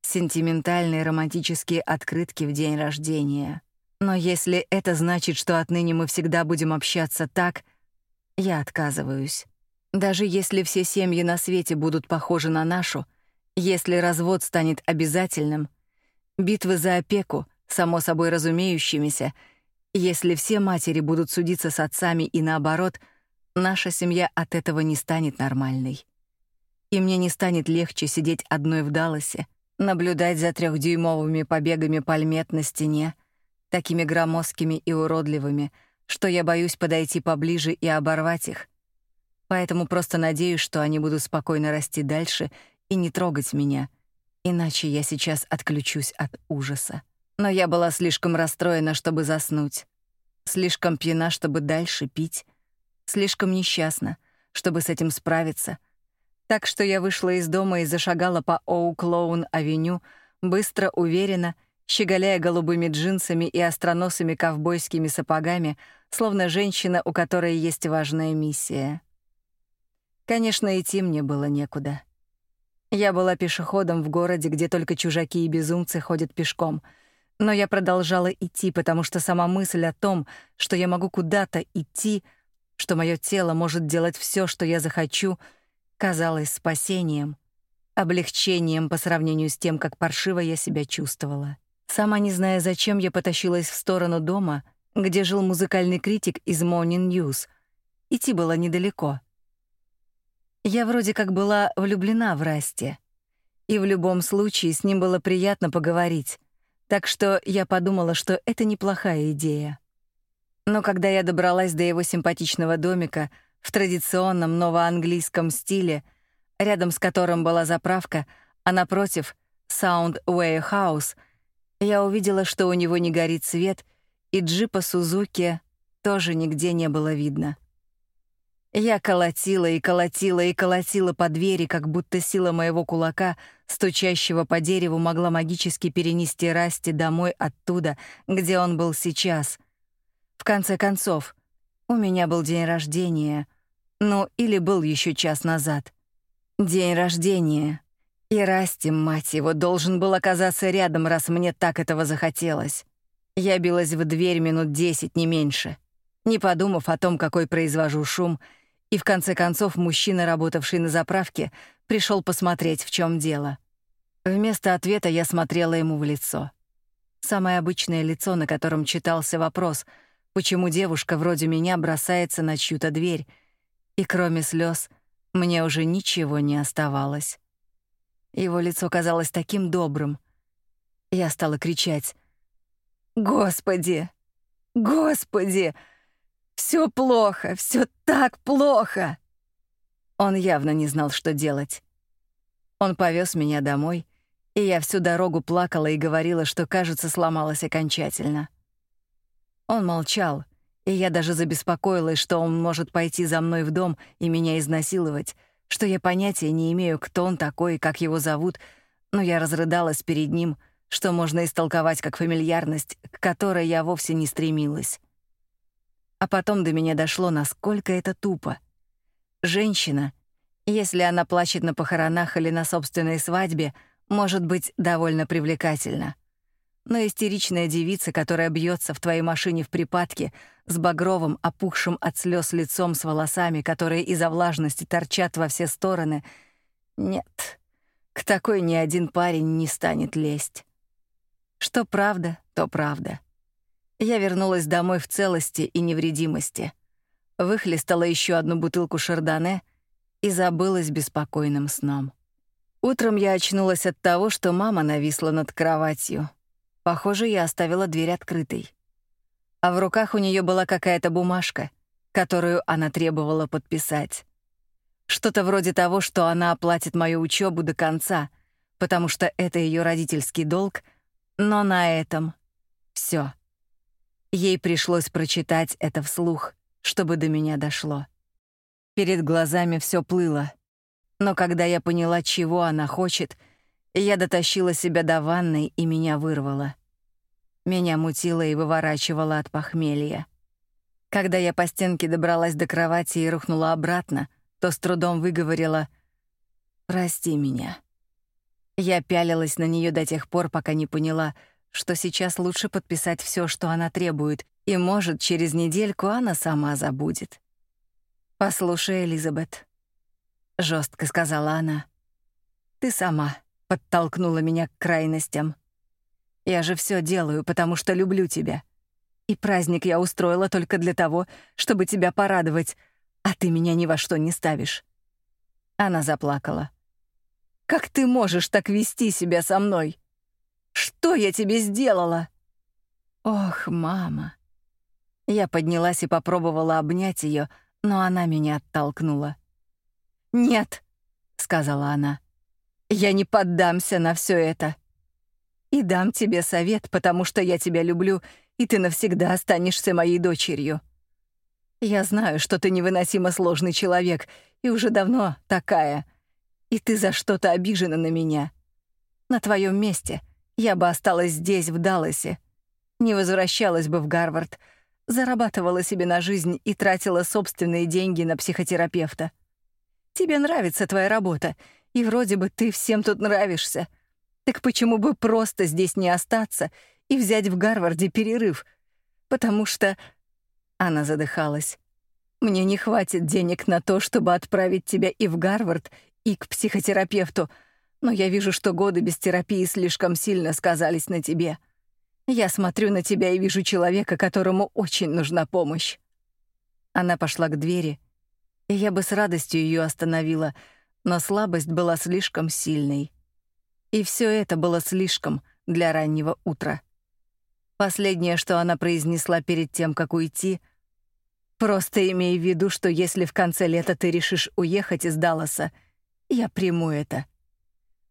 Speaker 1: сентиментальные романтические открытки в день рождения. Но если это значит, что отныне мы всегда будем общаться так, я отказываюсь. Даже если все семьи на свете будут похожи на нашу, если развод станет обязательным, битвы за опеку, само собой разумеющимися, если все матери будут судиться с отцами и наоборот, наша семья от этого не станет нормальной. И мне не станет легче сидеть одной в Далласе, наблюдать за трехдюймовыми побегами пальмет на стене, такими громоздкими и уродливыми, что я боюсь подойти поближе и оборвать их. Поэтому просто надеюсь, что они будут спокойно расти дальше и не трогать меня, иначе я сейчас отключусь от ужаса. Но я была слишком расстроена, чтобы заснуть, слишком пьяна, чтобы дальше пить, слишком несчастна, чтобы с этим справиться. Так что я вышла из дома и зашагала по Оуклоун-авеню, быстро, уверенно щеголяя голубыми джинсами и остроносыми ковбойскими сапогами, словно женщина, у которой есть важная миссия. Конечно, идти мне было некуда. Я была пешеходом в городе, где только чужаки и безумцы ходят пешком, но я продолжала идти, потому что сама мысль о том, что я могу куда-то идти, что мое тело может делать все, что я захочу, казалась спасением, облегчением по сравнению с тем, как паршиво я себя чувствовала. Сама не зная, зачем я потащилась в сторону дома, где жил музыкальный критик из Morning News. Идти было недалеко. Я вроде как была влюблена в Расти. И в любом случае с ним было приятно поговорить. Так что я подумала, что это неплохая идея. Но когда я добралась до его симпатичного домика в традиционном новоанглийском стиле, рядом с которым была заправка, а напротив — Sound Warehouse, я увидела, что у него не горит свет, и джипа Сузуки тоже нигде не было видно. Я колотила и колотила и колотила по двери, как будто сила моего кулака, стучащего по дереву, могла магически перенести Расти домой оттуда, где он был сейчас. В конце концов, у меня был день рождения. Ну, или был еще час назад. День рождения. И Расти, мать его, должен был оказаться рядом, раз мне так этого захотелось. Я билась в дверь минут десять, не меньше, не подумав о том, какой произвожу шум, и в конце концов мужчина, работавший на заправке, пришел посмотреть, в чем дело. Вместо ответа я смотрела ему в лицо. Самое обычное лицо, на котором читался вопрос, почему девушка вроде меня бросается на чью-то дверь, и кроме слез мне уже ничего не оставалось. Его лицо казалось таким добрым. Я стала кричать. «Господи! Господи! Все плохо! Все так плохо!» Он явно не знал, что делать. Он повез меня домой, и я всю дорогу плакала и говорила, что, кажется, сломалась окончательно. Он молчал, и я даже забеспокоилась, что он может пойти за мной в дом и меня изнасиловать, что я понятия не имею, кто он такой и как его зовут, но я разрыдалась перед ним, что можно истолковать как фамильярность, к которой я вовсе не стремилась. А потом до меня дошло, насколько это тупо. Женщина, если она плачет на похоронах или на собственной свадьбе, может быть довольно привлекательна. Но истеричная девица, которая бьется в твоей машине в припадке, с багровым, опухшим от слез лицом с волосами, которые из-за влажности торчат во все стороны, нет, к такой ни один парень не станет лезть. Что правда, то правда. Я вернулась домой в целости и невредимости. Выхлестала еще одну бутылку шардоне и забылась беспокойным сном. Утром я очнулась от того, что мама нависла над кроватью. Похоже, я оставила дверь открытой. А в руках у нее была какая-то бумажка, которую она требовала подписать. Что-то вроде того, что она оплатит мою учебу до конца, потому что это ее родительский долг, но на этом все. Ей пришлось прочитать это вслух, чтобы до меня дошло. Перед глазами все плыло. Но когда я поняла, чего она хочет — я дотащила себя до ванной, и меня вырвало. Меня мутило и выворачивало от похмелья. Когда я по стенке добралась до кровати и рухнула обратно, то с трудом выговорила «Прости меня». Я пялилась на нее до тех пор, пока не поняла, что сейчас лучше подписать все, что она требует, и, может, через недельку она сама забудет. «Послушай, Элизабет», — жестко сказала она, — «ты сама подтолкнула меня к крайностям. Я же все делаю, потому что люблю тебя. И праздник я устроила только для того, чтобы тебя порадовать, а ты меня ни во что не ставишь. Она заплакала. Как ты можешь так вести себя со мной? Что я тебе сделала? Ох, мама. Я поднялась и попробовала обнять ее, но она меня оттолкнула. «Нет», — сказала она. Я не поддамся на все это. И дам тебе совет, потому что я тебя люблю, и ты навсегда останешься моей дочерью. Я знаю, что ты невыносимо сложный человек, и уже давно такая. И ты за что-то обижена на меня. На твоем месте я бы осталась здесь, в Далласе. Не возвращалась бы в Гарвард, зарабатывала себе на жизнь и тратила собственные деньги на психотерапевта. Тебе нравится твоя работа, и вроде бы ты всем тут нравишься. Так почему бы просто здесь не остаться и взять в Гарварде перерыв? Потому что...» Она задыхалась. «Мне не хватит денег на то, чтобы отправить тебя и в Гарвард, и к психотерапевту, но я вижу, что годы без терапии слишком сильно сказались на тебе. Я смотрю на тебя и вижу человека, которому очень нужна помощь». Она пошла к двери, и я бы с радостью ее остановила — но слабость была слишком сильной. И все это было слишком для раннего утра. Последнее, что она произнесла перед тем, как уйти, «Просто имей в виду, что если в конце лета ты решишь уехать из Далласа, я приму это.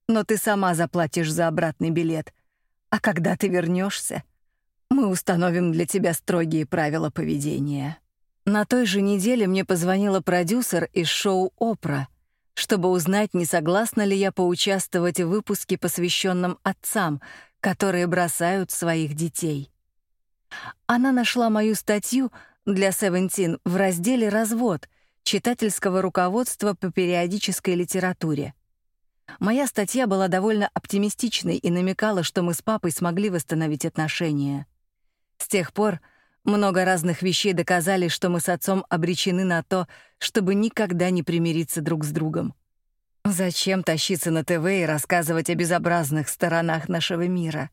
Speaker 1: Но ты сама заплатишь за обратный билет, а когда ты вернешься, мы установим для тебя строгие правила поведения». На той же неделе мне позвонила продюсер из шоу «Опра», чтобы узнать, не согласна ли я поучаствовать в выпуске, посвященном отцам, которые бросают своих детей. Она нашла мою статью для Seventeen в разделе «Развод» читательского руководства по периодической литературе. Моя статья была довольно оптимистичной и намекала, что мы с папой смогли восстановить отношения. С тех пор много разных вещей доказали, что мы с отцом обречены на то, чтобы никогда не примириться друг с другом. Зачем тащиться на ТВ и рассказывать о безобразных сторонах нашего мира?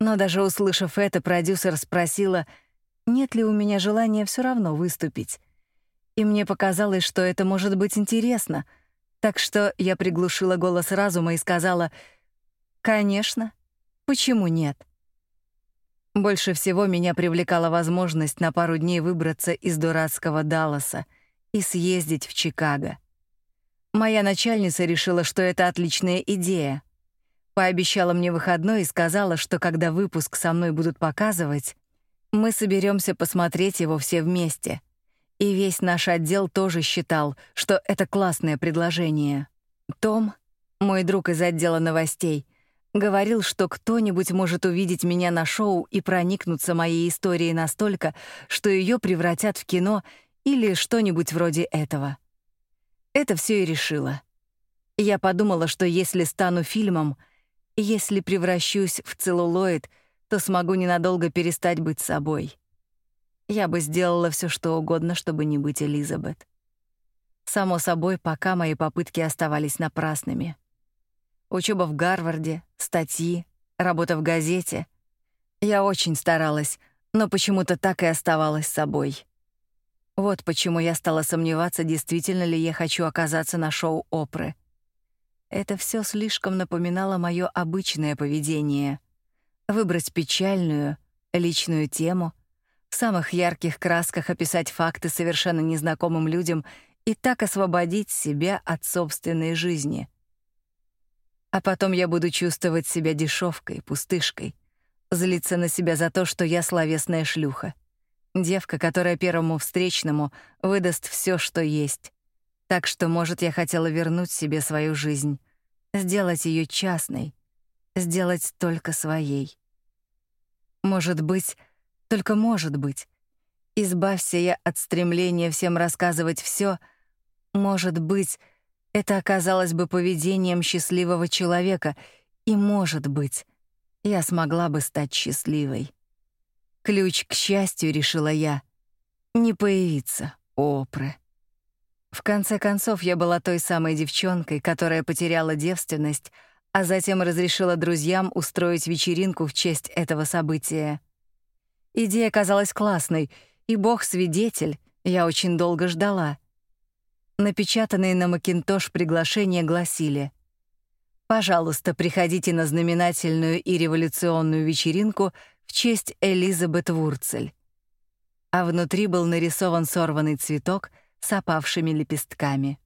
Speaker 1: Но даже услышав это, продюсер спросила, нет ли у меня желания все равно выступить. И мне показалось, что это может быть интересно, так что я приглушила голос разума и сказала «Конечно, почему нет?» Больше всего меня привлекала возможность на пару дней выбраться из дурацкого Далласа и съездить в Чикаго. Моя начальница решила, что это отличная идея. Пообещала мне выходной и сказала, что когда выпуск со мной будут показывать, мы соберемся посмотреть его все вместе. И весь наш отдел тоже считал, что это классное предложение. Том, мой друг из отдела новостей, Говорил, что кто-нибудь может увидеть меня на шоу и проникнуться моей историей настолько, что ее превратят в кино или что-нибудь вроде этого. Это все и решило. Я подумала, что если стану фильмом, если превращусь в целлулоид, то смогу ненадолго перестать быть собой. Я бы сделала все, что угодно, чтобы не быть Элизабет. Само собой, пока мои попытки оставались напрасными — Учеба в Гарварде, статьи, работа в газете. Я очень старалась, но почему-то так и оставалась собой. Вот почему я стала сомневаться, действительно ли я хочу оказаться на шоу Опры. Это все слишком напоминало мое обычное поведение. Выбрать печальную, личную тему, в самых ярких красках описать факты совершенно незнакомым людям и так освободить себя от собственной жизни — а потом я буду чувствовать себя дешевкой, пустышкой, злиться на себя за то, что я словесная шлюха. Девка, которая первому встречному выдаст все, что есть. Так что, может, я хотела вернуть себе свою жизнь, сделать ее частной, сделать только своей. Может быть, только может быть, избавься я от стремления всем рассказывать все, может быть, это оказалось бы поведением счастливого человека, и, может быть, я смогла бы стать счастливой. Ключ к счастью, решила я, не появиться Опры. В конце концов, я была той самой девчонкой, которая потеряла девственность, а затем разрешила друзьям устроить вечеринку в честь этого события. Идея казалась классной, и бог свидетель, я очень долго ждала — Напечатанные на Макинтош приглашения гласили: "Пожалуйста, приходите на знаменательную и революционную вечеринку в честь Элизабет Вурцель". А внутри был нарисован сорванный цветок с опавшими лепестками.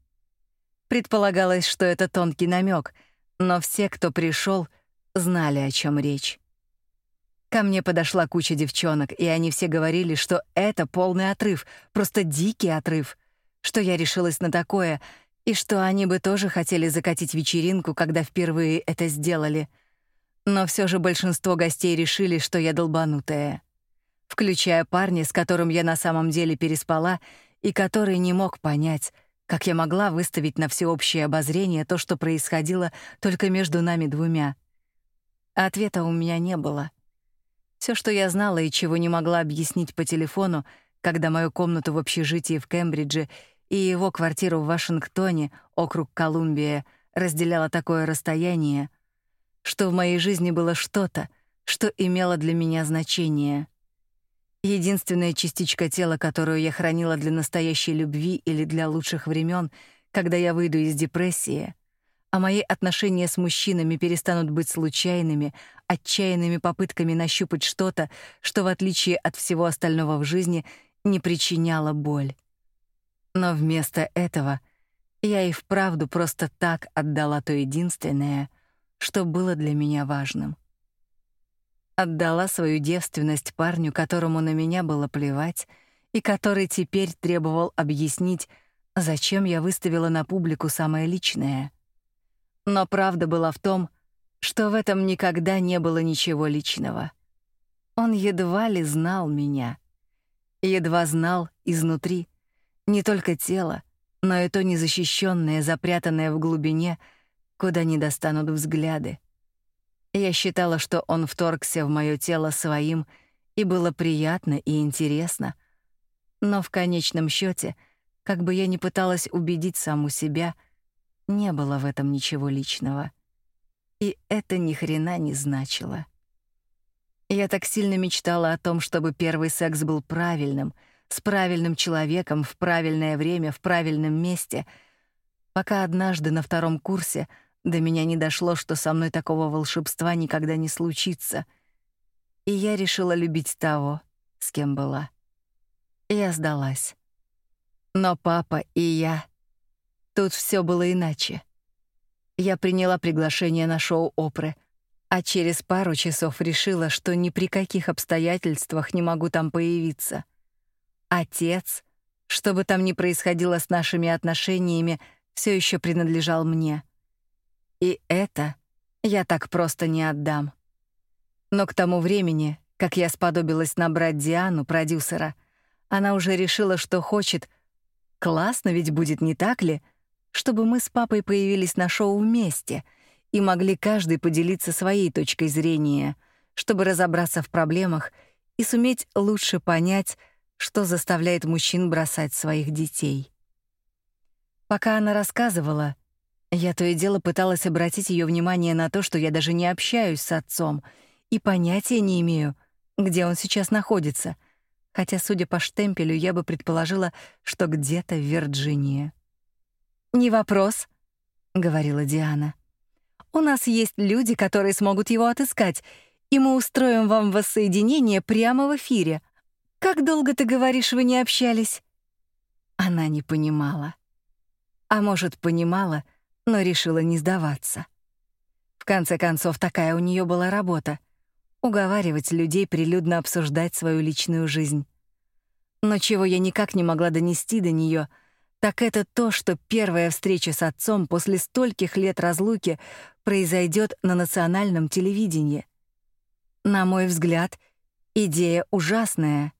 Speaker 1: Предполагалось, что это тонкий намек, но все, кто пришел, знали, о чем речь. Ко мне подошла куча девчонок, и они все говорили, что это полный отрыв, просто дикий отрыв — что я решилась на такое, и что они бы тоже хотели закатить вечеринку, когда впервые это сделали. Но все же большинство гостей решили, что я долбанутая. Включая парня, с которым я на самом деле переспала, и который не мог понять, как я могла выставить на всеобщее обозрение то, что происходило только между нами двумя. Ответа у меня не было. Все, что я знала и чего не могла объяснить по телефону, когда мою комнату в общежитии в Кембридже и его квартиру в Вашингтоне, округ Колумбия, разделяло такое расстояние, что в моей жизни было что-то, что имело для меня значение. Единственная частичка тела, которую я хранила для настоящей любви или для лучших времен, когда я выйду из депрессии, а мои отношения с мужчинами перестанут быть случайными, отчаянными попытками нащупать что-то, что в отличие от всего остального в жизни не причиняло боль. Но вместо этого я и вправду просто так отдала то единственное, что было для меня важным. Отдала свою девственность парню, которому на меня было плевать, и который теперь требовал объяснить, зачем я выставила на публику самое личное. Но правда была в том, что в этом никогда не было ничего личного. Он едва ли знал меня. Едва знал изнутри не только тело, но и то незащищенное, запрятанное в глубине, куда не достанут взгляды. Я считала, что он вторгся в мое тело своим, и было приятно и интересно. Но в конечном счете, как бы я ни пыталась убедить саму себя, не было в этом ничего личного. И это ни хрена не значило. Я так сильно мечтала о том, чтобы первый секс был правильным, с правильным человеком в правильное время, в правильном месте, пока однажды на втором курсе до меня не дошло, что со мной такого волшебства никогда не случится. И я решила любить того, с кем была. Я сдалась. Но папа и я... Тут все было иначе. Я приняла приглашение на шоу Опры, а через пару часов решила, что ни при каких обстоятельствах не могу там появиться. Отец, что бы там ни происходило с нашими отношениями, все еще принадлежал мне. И это я так просто не отдам. Но к тому времени, как я сподобилась набрать Диану, продюсера, она уже решила, что хочет. Классно ведь будет, не так ли? чтобы мы с папой появились на шоу вместе и могли каждый поделиться своей точкой зрения, чтобы разобраться в проблемах и суметь лучше понять, что заставляет мужчин бросать своих детей. Пока она рассказывала, я то и дело пыталась обратить ее внимание на то, что я даже не общаюсь с отцом и понятия не имею, где он сейчас находится, хотя, судя по штемпелю, я бы предположила, что где-то в Вирджинии. «Не вопрос», — говорила Диана. «У нас есть люди, которые смогут его отыскать, и мы устроим вам воссоединение прямо в эфире. Как долго, ты говоришь, вы не общались?» Она не понимала. А может, понимала, но решила не сдаваться. В конце концов, такая у нее была работа — уговаривать людей прилюдно обсуждать свою личную жизнь. Но чего я никак не могла донести до нее — так это то, что первая встреча с отцом после стольких лет разлуки произойдет на национальном телевидении. На мой взгляд, идея ужасная,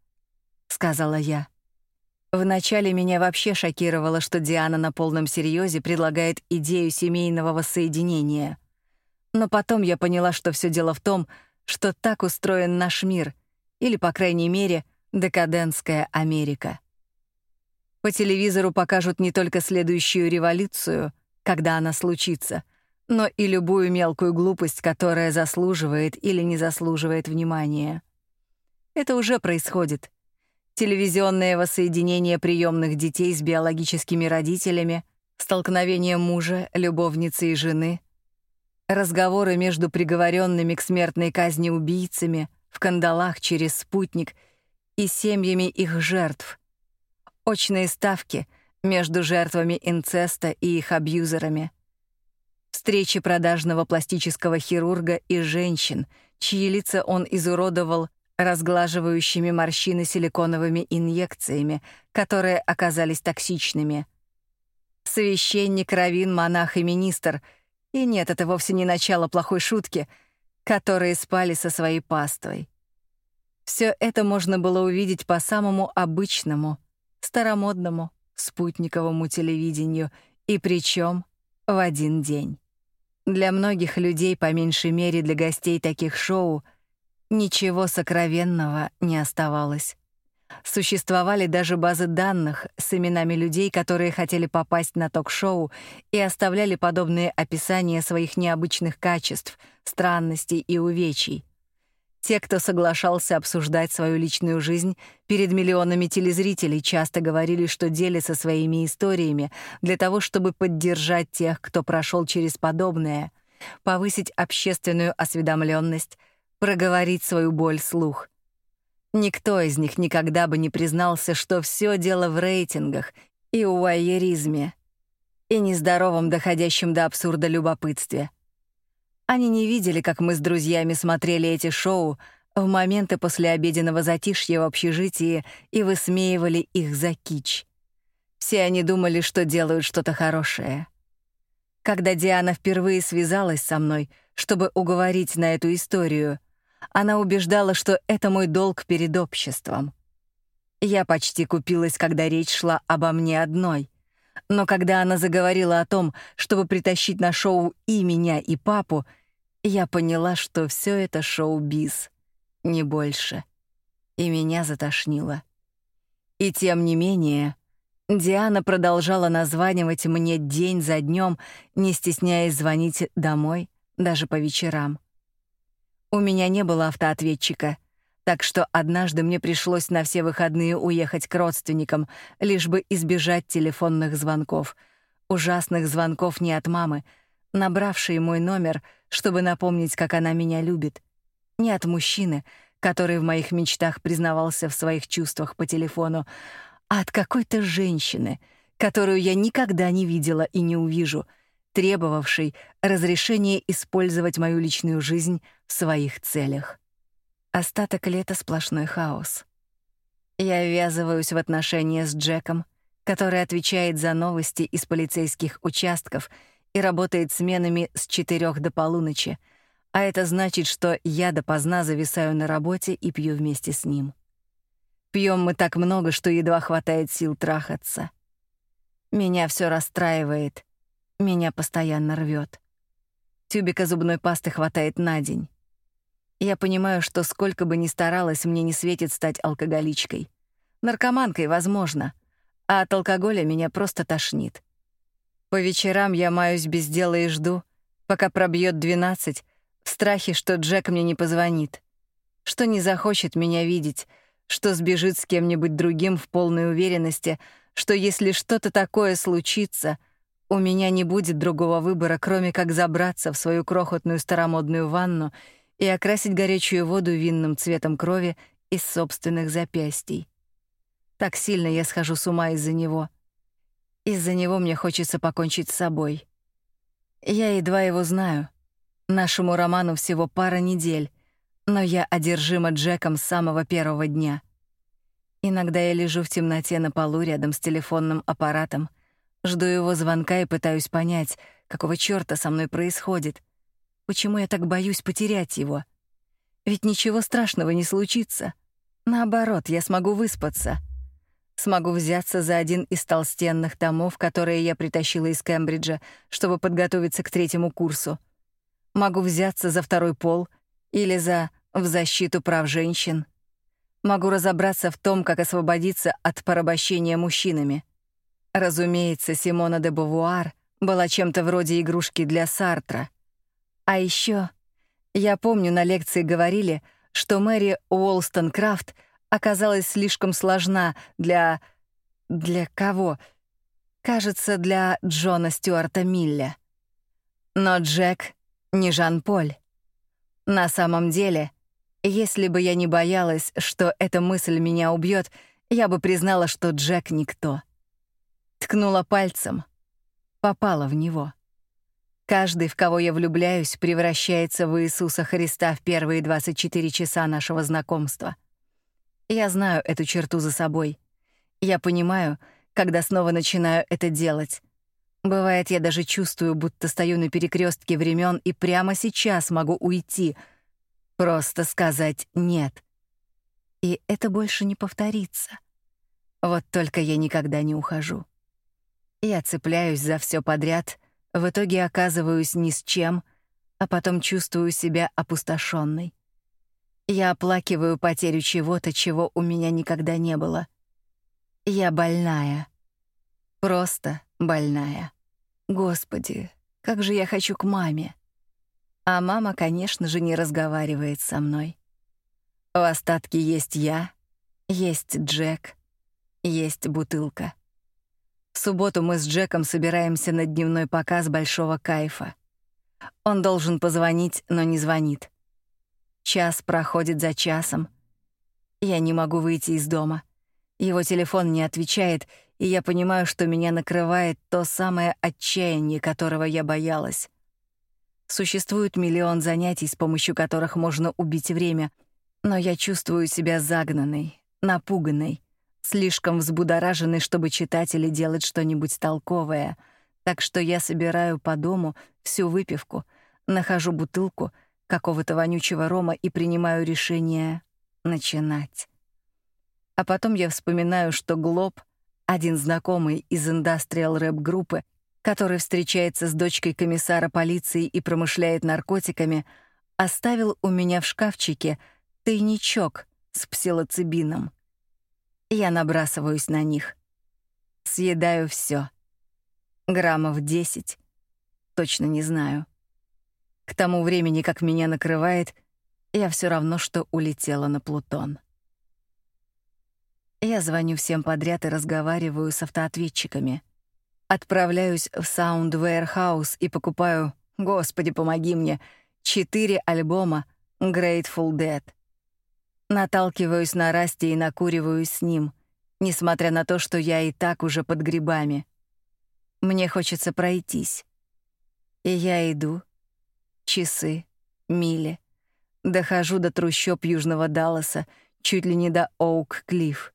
Speaker 1: сказала я. Вначале меня вообще шокировало, что Диана на полном серьезе предлагает идею семейного воссоединения. Но потом я поняла, что все дело в том, что так устроен наш мир, или, по крайней мере, декадентская Америка. По телевизору покажут не только следующую революцию, когда она случится, но и любую мелкую глупость, которая заслуживает или не заслуживает внимания. Это уже происходит. Телевизионное воссоединение приемных детей с биологическими родителями, столкновение мужа, любовницы и жены, разговоры между приговоренными к смертной казни убийцами в кандалах через спутник и семьями их жертв — очные ставки между жертвами инцеста и их абьюзерами, встречи продажного пластического хирурга и женщин, чьи лица он изуродовал разглаживающими морщины силиконовыми инъекциями, которые оказались токсичными. Священник, раввин, монах и министр. И нет, это вовсе не начало плохой шутки, которые спали со своей паствой. Все это можно было увидеть по самому обычному, старомодному спутниковому телевидению, и причем в один день. Для многих людей, по меньшей мере для гостей таких шоу, ничего сокровенного не оставалось. Существовали даже базы данных с именами людей, которые хотели попасть на ток-шоу и оставляли подобные описания своих необычных качеств, странностей и увечий. Те, кто соглашался обсуждать свою личную жизнь перед миллионами телезрителей, часто говорили, что делятся своими историями для того, чтобы поддержать тех, кто прошел через подобное, повысить общественную осведомленность, проговорить свою боль слух. Никто из них никогда бы не признался, что все дело в рейтингах и уайеризме, и нездоровом доходящем до абсурда любопытстве — они не видели, как мы с друзьями смотрели эти шоу, в моменты после обеденного затишья в общежитии и высмеивали их за кич. Все они думали, что делают что-то хорошее. Когда Диана впервые связалась со мной, чтобы уговорить на эту историю, она убеждала, что это мой долг перед обществом. Я почти купилась, когда речь шла обо мне одной. Но когда она заговорила о том, чтобы притащить на шоу и меня, и папу, я поняла, что все это шоу-биз не больше. И меня затошнило. И тем не менее, Диана продолжала названивать мне день за днем, не стесняясь звонить домой, даже по вечерам. У меня не было автоответчика, так что однажды мне пришлось на все выходные уехать к родственникам, лишь бы избежать телефонных звонков. Ужасных звонков не от мамы, набравшей мой номер, чтобы напомнить, как она меня любит — не от мужчины, который в моих мечтах признавался в своих чувствах по телефону, а от какой-то женщины, которую я никогда не видела и не увижу, требовавшей разрешения использовать мою личную жизнь в своих целях. Остаток лета сплошной хаос. Я ввязываюсь в отношения с Джеком, который отвечает за новости из полицейских участков и работает сменами с четырех до полуночи — а это значит, что я допоздна зависаю на работе и пью вместе с ним. Пьем мы так много, что едва хватает сил трахаться. Меня все расстраивает, меня постоянно рвет. Тюбика зубной пасты хватает на день. Я понимаю, что сколько бы ни старалась, мне не светит стать алкоголичкой. Наркоманкой, возможно, а от алкоголя меня просто тошнит. По вечерам я маюсь без дела и жду, пока пробьет двенадцать, в страхе, что Джек мне не позвонит, что не захочет меня видеть, что сбежит с кем-нибудь другим в полной уверенности, что если что-то такое случится, у меня не будет другого выбора, кроме как забраться в свою крохотную старомодную ванну и окрасить горячую воду винным цветом крови из собственных запястий. Так сильно я схожу с ума из-за него. Из-за него мне хочется покончить с собой. Я едва его знаю — Нашему роману всего пара недель, но я одержима Джеком с самого первого дня. Иногда я лежу в темноте на полу рядом с телефонным аппаратом, жду его звонка и пытаюсь понять, какого чёрта со мной происходит. Почему я так боюсь потерять его? Ведь ничего страшного не случится. Наоборот, я смогу выспаться. Смогу взяться за один из толстенных томов, которые я притащила из Кембриджа, чтобы подготовиться к третьему курсу — Могу взяться за второй пол или за «в защиту прав женщин». Могу разобраться в том, как освободиться от порабощения мужчинами. Разумеется, Симона де Бувуар была чем-то вроде игрушки для Сартра. А еще я помню, на лекции говорили, что Мэри Уолстон-Крафт оказалась слишком сложна для... Для кого? Кажется, для Джона Стюарта Милля. Но Джек не Жан-Поль. На самом деле, если бы я не боялась, что эта мысль меня убьет, я бы признала, что Джек никто. Ткнула пальцем, попала в него. Каждый, в кого я влюбляюсь, превращается в Иисуса Христа в первые 24 часа нашего знакомства. Я знаю эту черту за собой. Я понимаю, когда снова начинаю это делать. Бывает, я даже чувствую, будто стою на перекрестке времен и прямо сейчас могу уйти, просто сказать «нет». И это больше не повторится. Вот только я никогда не ухожу. Я цепляюсь за все подряд, в итоге оказываюсь ни с чем, а потом чувствую себя опустошенной. Я оплакиваю потерю чего-то, чего у меня никогда не было. Я больная. Просто больная. Господи, как же я хочу к маме. А мама, конечно же, не разговаривает со мной. В остатке есть я, есть Джек, есть бутылка. В субботу мы с Джеком собираемся на дневной показ большого кайфа. Он должен позвонить, но не звонит. Час проходит за часом. Я не могу выйти из дома. Его телефон не отвечает, и я понимаю, что меня накрывает то самое отчаяние, которого я боялась. Существует миллион занятий, с помощью которых можно убить время, Но я чувствую себя загнанной, напуганной, слишком взбудораженной, чтобы читать или делать что-нибудь толковое. Так что я собираю по дому всю выпивку, нахожу бутылку какого-то вонючего рома и принимаю решение начинать. А потом я вспоминаю, что Глоб, один знакомый из индастриал рэп-группы, который встречается с дочкой комиссара полиции и промышляет наркотиками, оставил у меня в шкафчике тайничок с псилоцибином. Я набрасываюсь на них. Съедаю все. Граммов 10. Точно не знаю. К тому времени, как меня накрывает, я все равно что улетела на Плутон. Я звоню всем подряд и разговариваю с автоответчиками. Отправляюсь в Sound Warehouse и покупаю, господи, помоги мне, четыре альбома Grateful Dead. Наталкиваюсь на Расти и накуриваюсь с ним, несмотря на то, что я и так уже под грибами. Мне хочется пройтись. И я иду. Часы, мили. Дохожу до трущоб Южного Далласа, чуть ли не до Оук-Клифф.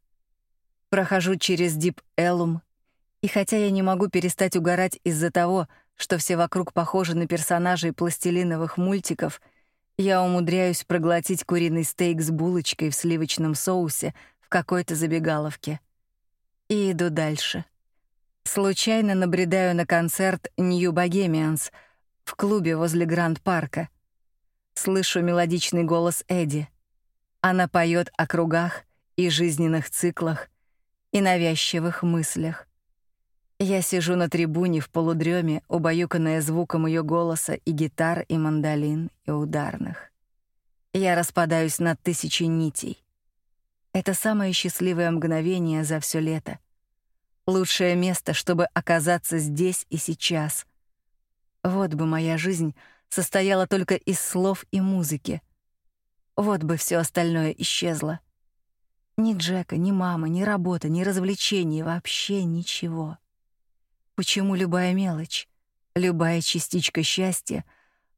Speaker 1: Прохожу через Дип Эллум, и хотя я не могу перестать угорать из-за того, что все вокруг похожи на персонажей пластилиновых мультиков, я умудряюсь проглотить куриный стейк с булочкой в сливочном соусе в какой-то забегаловке. И иду дальше. Случайно набредаю на концерт New Bohemians в клубе возле Гранд-парка. Слышу мелодичный голос Эдди. Она поет о кругах и жизненных циклах, и навязчивых мыслях. Я сижу на трибуне в полудреме, убаюканная звуком ее голоса и гитар, и мандолин, и ударных. Я распадаюсь на тысячи нитей. Это самое счастливое мгновение за все лето. Лучшее место, чтобы оказаться здесь и сейчас. Вот бы моя жизнь состояла только из слов и музыки. Вот бы все остальное исчезло. Ни Джека, ни мамы, ни работа, ни развлечения, вообще ничего. Почему любая мелочь, любая частичка счастья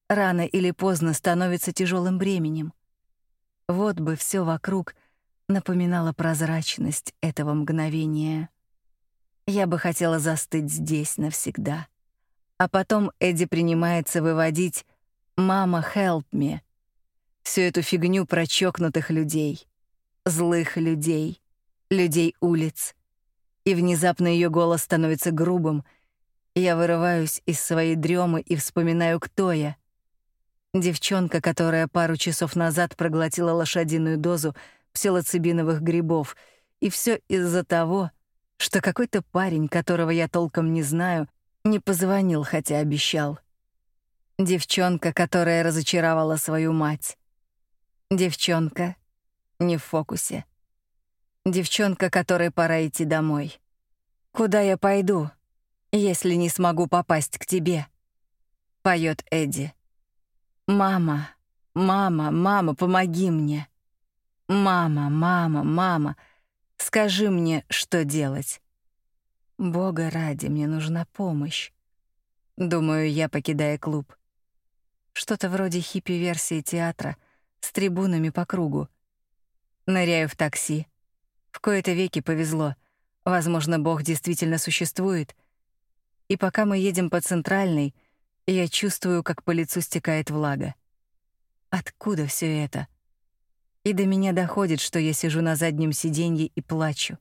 Speaker 1: рано или поздно становится тяжелым бременем? Вот бы все вокруг напоминало прозрачность этого мгновения. Я бы хотела застыть здесь навсегда. А потом Эдди принимается выводить «Мама, help me» всю эту фигню про чокнутых людей злых людей, людей улиц. И внезапно ее голос становится грубым. Я вырываюсь из своей дремы и вспоминаю, кто я. Девчонка, которая пару часов назад проглотила лошадиную дозу псилоцибиновых грибов, и все из-за того, что какой-то парень, которого я толком не знаю, не позвонил, хотя обещал. Девчонка, которая разочаровала свою мать. Девчонка, не в фокусе. Девчонка, которой пора идти домой. Куда я пойду, если не смогу попасть к тебе? Поет Эдди. Мама, мама, мама, помоги мне. Мама, мама, мама, скажи мне, что делать. Бога ради, мне нужна помощь. Думаю я, покидая клуб. Что-то вроде хиппи-версии театра с трибунами по кругу. Ныряю в такси. В кои-то веки повезло. Возможно, Бог действительно существует. И пока мы едем по центральной, я чувствую, как по лицу стекает влага. Откуда все это? И до меня доходит, что я сижу на заднем сиденье и плачу,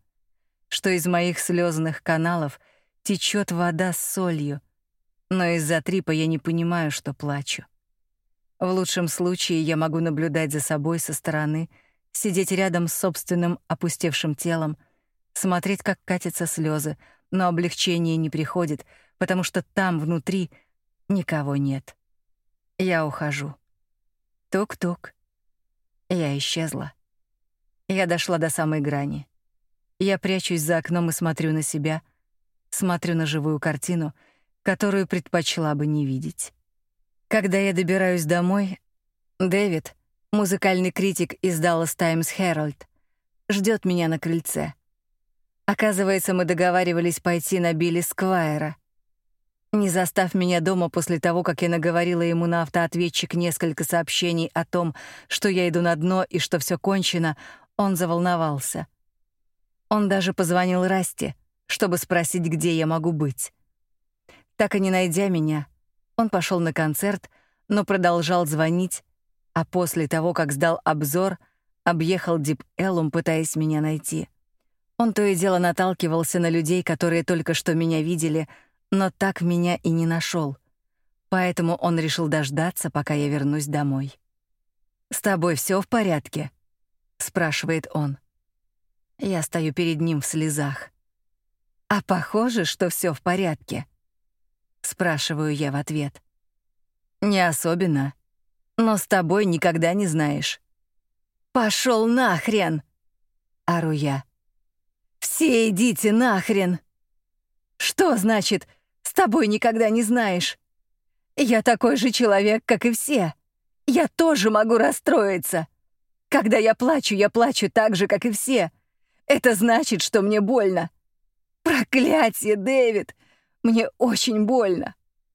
Speaker 1: что из моих слезных каналов течет вода с солью, но из-за трипа я не понимаю, что плачу. В лучшем случае я могу наблюдать за собой со стороны — сидеть рядом с собственным опустевшим телом, смотреть, как катятся слезы, но облегчение не приходит, потому что там внутри никого нет. Я ухожу. Тук-тук. Я исчезла. Я дошла до самой грани. Я прячусь за окном и смотрю на себя, смотрю на живую картину, которую предпочла бы не видеть. Когда я добираюсь домой, Дэвид, Музыкальный критик из Dallas Times Herald ждет меня на крыльце. Оказывается, мы договаривались пойти на Билли Сквайра. Не застав меня дома после того, как я наговорила ему на автоответчик несколько сообщений о том, что я иду на дно и что все кончено, он заволновался. Он даже позвонил Расти, чтобы спросить, где я могу быть. Так и не найдя меня, он пошел на концерт, но продолжал звонить, а после того, как сдал обзор, объехал Дип Эллум, пытаясь меня найти. Он то и дело наталкивался на людей, которые только что меня видели, но так меня и не нашел. Поэтому он решил дождаться, пока я вернусь домой. «С тобой все в порядке?» — спрашивает он. Я стою перед ним в слезах. «А похоже, что все в порядке?» — спрашиваю я в ответ. «Не особенно, но с тобой никогда не знаешь». «Пошел нахрен!» — ору я. «Все идите нахрен!» «Что значит, с тобой никогда не знаешь?» «Я такой же человек, как и все. Я тоже могу расстроиться. Когда я плачу, я плачу так же, как и все. Это значит, что мне больно. Проклятие, Дэвид! Мне очень больно.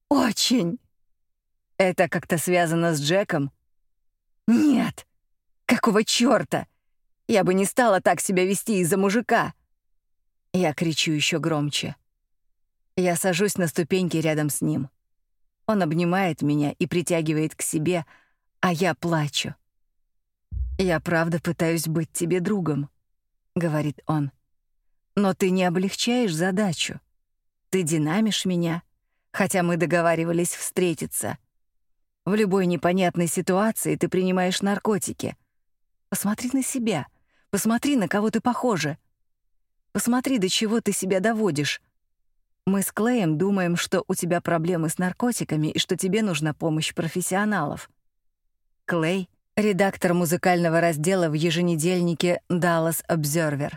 Speaker 1: Очень!» «Это как-то связано с Джеком?» «Нет!» Какого чёрта? Я бы не стала так себя вести из-за мужика. Я кричу еще громче. Я сажусь на ступеньки рядом с ним. Он обнимает меня и притягивает к себе, а я плачу. «Я правда пытаюсь быть тебе другом», — говорит он. «Но ты не облегчаешь задачу. Ты динамишь меня, хотя мы договаривались встретиться. В любой непонятной ситуации ты принимаешь наркотики — Посмотри на себя. Посмотри, на кого ты похожа. Посмотри, до чего ты себя доводишь. Мы с Клеем думаем, что у тебя проблемы с наркотиками и что тебе нужна помощь профессионалов. Клей — редактор музыкального раздела в еженедельнике Dallas Observer.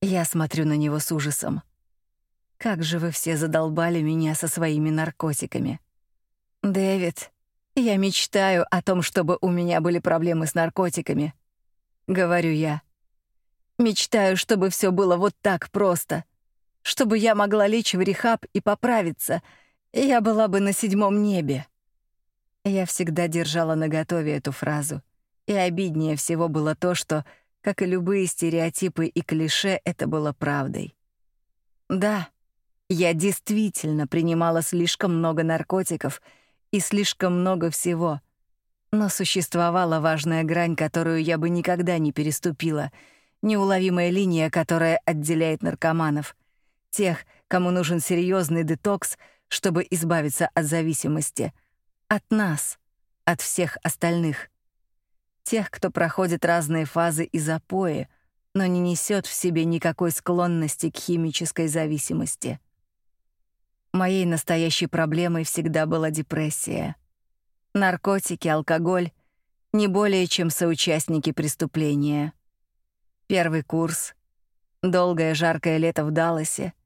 Speaker 1: Я смотрю на него с ужасом. Как же вы все задолбали меня со своими наркотиками. Дэвид, я мечтаю о том, чтобы у меня были проблемы с наркотиками, говорю я. Мечтаю, чтобы все было вот так просто, чтобы я могла лечь в рехаб и поправиться, и я была бы на седьмом небе. Я всегда держала наготове эту фразу, и обиднее всего было то, что, как и любые стереотипы и клише, это было правдой. Да, я действительно принимала слишком много наркотиков — и слишком много всего. Но существовала важная грань, которую я бы никогда не переступила, неуловимая линия, которая отделяет наркоманов, тех, кому нужен серьезный детокс, чтобы избавиться от зависимости, от нас, от всех остальных. Тех, кто проходит разные фазы и запои, но не несет в себе никакой склонности к химической зависимости. Моей настоящей проблемой всегда была депрессия. Наркотики, алкоголь — не более чем соучастники преступления. Первый курс, долгое жаркое лето в Далласе —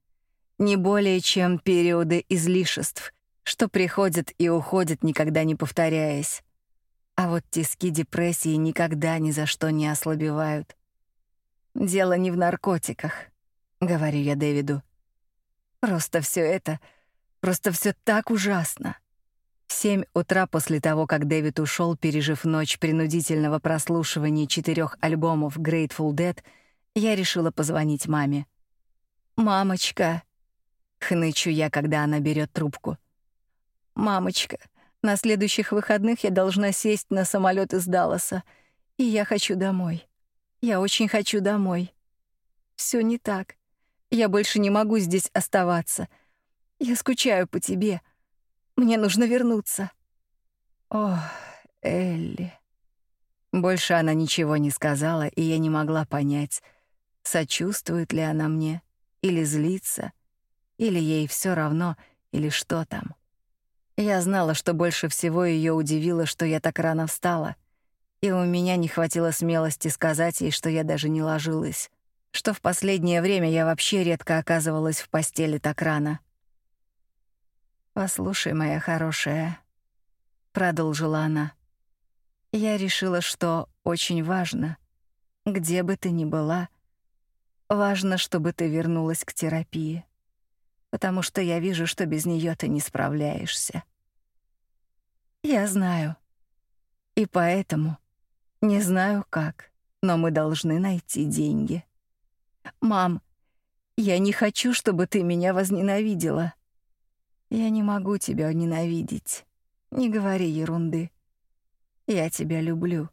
Speaker 1: не более чем периоды излишеств, что приходят и уходят, никогда не повторяясь. А вот тиски депрессии никогда ни за что не ослабевают. «Дело не в наркотиках», — говорю я Дэвиду. «Просто все это — Просто все так ужасно. В семь утра после того, как Дэвид ушел, пережив ночь принудительного прослушивания четырех альбомов Grateful Dead, я решила позвонить маме. «Мамочка», — хнычу я, когда она берет трубку. «Мамочка, на следующих выходных я должна сесть на самолет из Далласа, и я хочу домой. Я очень хочу домой. Все не так. Я больше не могу здесь оставаться. Я скучаю по тебе. Мне нужно вернуться. О, Элли. Больше она ничего не сказала, и я не могла понять, сочувствует ли она мне или злится, или ей все равно, или что там. Я знала, что больше всего ее удивило, что я так рано встала, и у меня не хватило смелости сказать ей, что я даже не ложилась, что в последнее время я вообще редко оказывалась в постели так рано. «Послушай, моя хорошая», — продолжила она. «Я решила, что очень важно, где бы ты ни была, важно, чтобы ты вернулась к терапии. потому что я вижу, что без нее ты не справляешься. Я знаю. И поэтому не знаю как, но мы должны найти деньги. Мам, я не хочу, чтобы ты меня возненавидела. Я не могу тебя ненавидеть. Не говори ерунды. Я тебя люблю.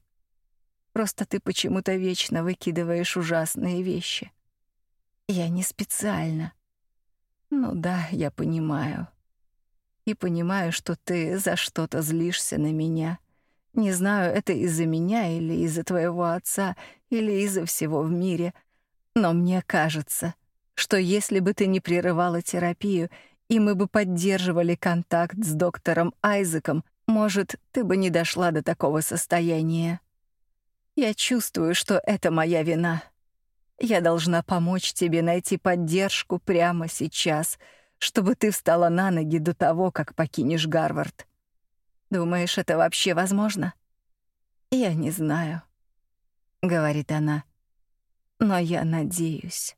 Speaker 1: Просто ты почему-то вечно выкидываешь ужасные вещи. Я не специально. Ну да, я понимаю. И понимаю, что ты за что-то злишься на меня. Не знаю, это из-за меня или из-за твоего отца, или из-за всего в мире. Но мне кажется, что если бы ты не прерывала терапию, и мы бы поддерживали контакт с доктором Айзеком, может, ты бы не дошла до такого состояния. Я чувствую, что это моя вина. Я должна помочь тебе найти поддержку прямо сейчас, чтобы ты встала на ноги до того, как покинешь Гарвард. Думаешь, это вообще возможно? Я не знаю, говорит она. Но я надеюсь.